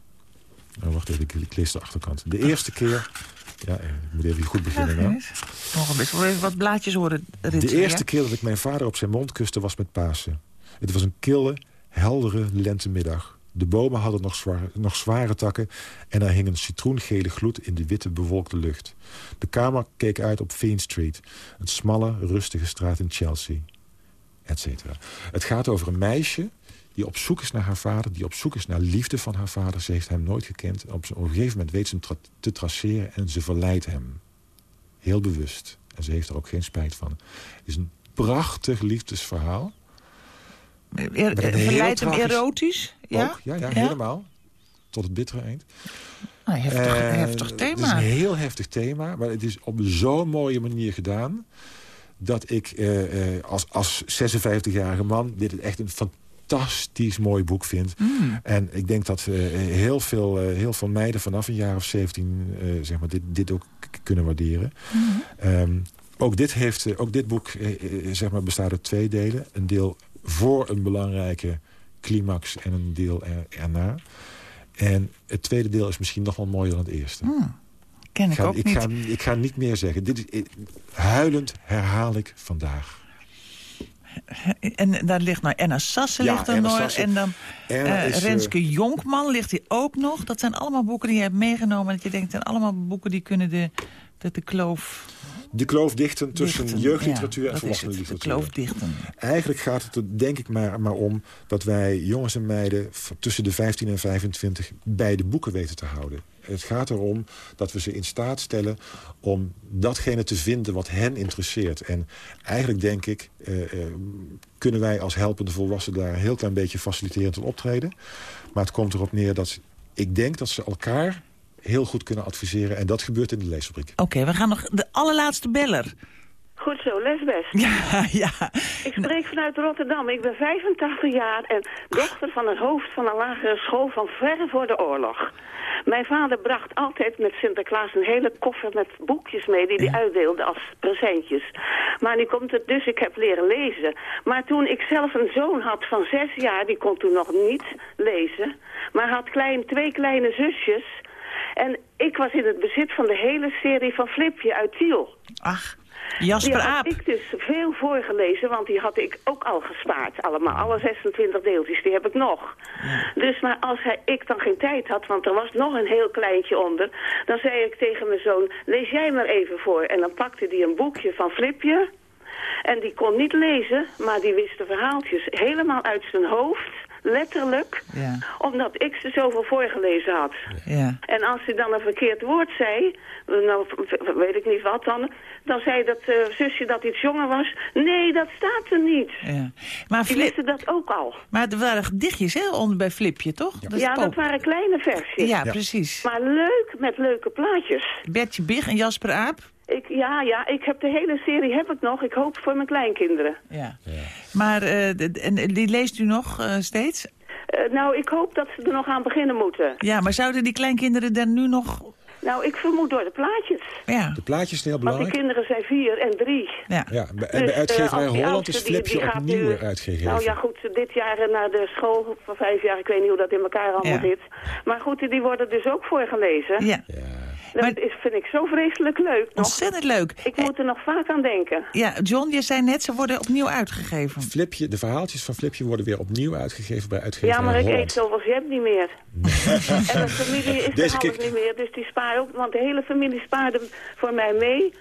Oh, wacht even, ik, lees de achterkant. De eerste keer... Ja, eh, ik moet even goed beginnen. Ja, nou. Nog een best wel even wat blaadjes horen De eerste ja? keer dat ik mijn vader op zijn mond kuste was met Pasen. Het was een kille, heldere lentemiddag. De bomen hadden nog, zwaar, nog zware takken... en er hing een citroengele gloed in de witte bewolkte lucht. De kamer keek uit op Vane Street. Een smalle, rustige straat in Chelsea. Het gaat over een meisje die op zoek is naar haar vader... die op zoek is naar liefde van haar vader. Ze heeft hem nooit gekend. Op een gegeven moment weet ze hem tra- te traceren en ze verleidt hem. Heel bewust. En ze heeft er ook geen spijt van. Het is een prachtig liefdesverhaal. Er, een heel verleidt hem erotisch? Ja? Ook, ja, ja, helemaal. Tot het bittere eind. Nou, heftig, Eh, heftig Het is thema. een heel heftig thema, maar het is op zo'n mooie manier gedaan... dat ik eh, eh, als, als 56-jarige man dit echt een fantastisch mooi boek vind. Mm. En ik denk dat eh, heel, veel, heel veel meiden vanaf een jaar of 17 eh, zeg maar, dit, dit ook kunnen waarderen. Mm. Ehm, ook, dit heeft, ook dit boek zeg maar, bestaat uit twee delen. Een deel voor een belangrijke climax en een deel er, erna. En het tweede deel is misschien nog wel mooier dan het eerste. Hmm. Ken ik, ga, ook ik, niet. Ga, ik ga niet meer zeggen. Dit is, eh, huilend herhaal ik vandaag. En daar ligt nou Enna Sassen Ja, ligt er nog. Sassen. En dan is, eh, Renske Jonkman ligt hier ook nog. Dat zijn allemaal boeken die je hebt meegenomen. Dat je denkt, het zijn allemaal boeken die kunnen de, de, de kloof De kloof dichten tussen dichten. jeugdliteratuur Ja, en dat is volwassenen het, de kloof dichten. Eigenlijk gaat het er denk ik maar, maar om dat wij jongens en meiden... tussen de 15 en 25 bij de boeken weten te houden. Het gaat erom dat we ze in staat stellen om datgene te vinden wat hen interesseert. En eigenlijk denk ik, eh, eh, kunnen wij als helpende volwassenen... daar een heel klein beetje faciliterend in optreden. Maar het komt erop neer dat ik denk dat ze elkaar heel goed kunnen adviseren. En dat gebeurt in de leesfabriek. Oké, we gaan nog de allerlaatste beller. Goed zo, lesbest. Ja, ja. Ik spreek vanuit Rotterdam. Ik ben 85 jaar en dochter van het hoofd van een lagere school van ver voor de oorlog. Mijn vader bracht altijd met Sinterklaas een hele koffer met boekjes mee die hij uitdeelde als presentjes. Maar nu komt het dus, ik heb leren lezen. Maar toen ik zelf een zoon had van zes jaar, die kon toen nog niet lezen, maar had klein, twee kleine zusjes. En ik was in het bezit van de hele serie van Flipje uit Tiel. Ach, Jasper die had Aap. ik dus veel voorgelezen, want die had ik ook al gespaard. Allemaal, alle 26 deeltjes, die heb ik nog. Dus maar als hij, ik dan geen tijd had, want er was nog een heel kleintje onder... dan zei ik tegen mijn zoon, lees jij maar even voor. En dan pakte hij een boekje van Flipje... En die kon niet lezen, maar die wist de verhaaltjes helemaal uit zijn hoofd, letterlijk, Ja, omdat ik ze zoveel voorgelezen had. ja. En als hij dan een verkeerd woord zei, nou weet ik niet wat dan, dan zei dat eh, zusje dat iets jonger was. Nee, dat staat er niet. ja. Maar, Die wisten dat ook al. maar er waren gedichtjes hè, onder bij Flipje, toch? Dat is ja, dat waren kleine versies. Ja, precies. Maar leuk, met leuke plaatjes. Bertje Big en Jasper Aap. Ik, ja, ja, ik heb de hele serie heb ik nog. Ik hoop voor mijn kleinkinderen. Ja. Maar eh, d- d- en die leest u nog eh, steeds? Eh, nou, ik hoop dat ze er nog aan beginnen moeten. Ja, maar zouden die kleinkinderen dan nu nog... Nou, ik vermoed door de plaatjes. Ja. De plaatjes zijn heel Want die belangrijk. kinderen zijn vier en drie. Ja. Ja, bij, Dus, bij uitgeverij Holland is die- Flipje die gaat opnieuw nu- uitgegeven. Nou ja, goed, dit jaar naar de school van vijf jaar. Ik weet niet hoe dat in elkaar allemaal Ja. zit. Maar goed, die worden dus ook voorgelezen. Ja, Dat is, vind ik zo vreselijk leuk nog. ontzettend leuk. Ik moet er nog vaak aan denken. Ja, John, je zei net, ze worden opnieuw uitgegeven. Flipje, de verhaaltjes van Flipje worden weer opnieuw uitgegeven bij uitgeverij Ja, maar ik Holland. eet zoveel je hebt niet meer. en de familie is Deze er niet meer, dus die sparen ook. Want de hele familie spaarde voor mij mee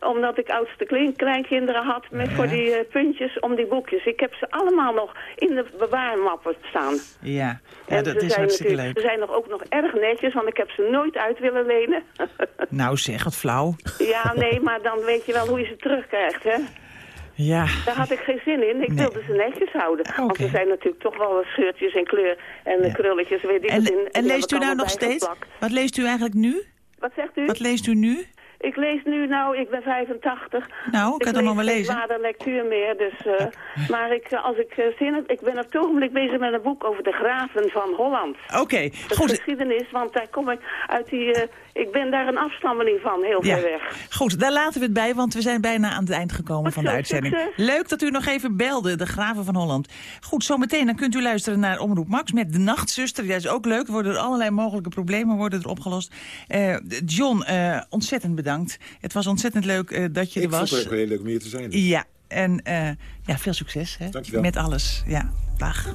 omdat ik oudste klein- kleinkinderen had met voor die eh, puntjes om die boekjes. Ik heb ze allemaal nog in de bewaarmappen staan. Ja, ja dat is hartstikke leuk. Ze zijn nog ook nog erg netjes, want ik heb ze nooit uit willen lenen. Nou zeg, het flauw. ja, nee, maar dan weet je wel hoe je ze terugkrijgt, hè? Ja, Daar had ik geen zin in. Ik Nee. wilde ze netjes houden. Want er zijn natuurlijk toch wel wat scheurtjes en kleur en Ja. krulletjes. Weet ik en, het, in, en leest u nou nog steeds? Wat leest u eigenlijk nu? Wat zegt u? Wat leest u nu? Ik lees nu, nou, ik ben 85. Nou, ik kan het nog wel lezen. Ik lees lectuur meer, dus... Uh, maar ik, als ik uh, zin heb... Ik ben op het ogenblik bezig met een boek over de graven van Holland. Oké, okay, goed. geschiedenis, want daar kom ik uit die... Uh, ik ben daar een afstammeling van, heel ja. ver weg. Goed, daar laten we het bij, want we zijn bijna aan het eind gekomen van de uitzending. succes. Leuk dat u nog even belde, de graven van Holland. Goed, zometeen dan kunt u luisteren naar Omroep Max met de Nachtzuster. Dat is ook leuk, er worden er allerlei mogelijke problemen worden er opgelost. Uh, John, uh, ontzettend bedankt. Het was ontzettend leuk uh, dat je ik er was. Ik vond het ook heel leuk om hier te zijn. Dus. Ja, en ja, veel succes hè, Dankjewel. met alles. Ja, dag.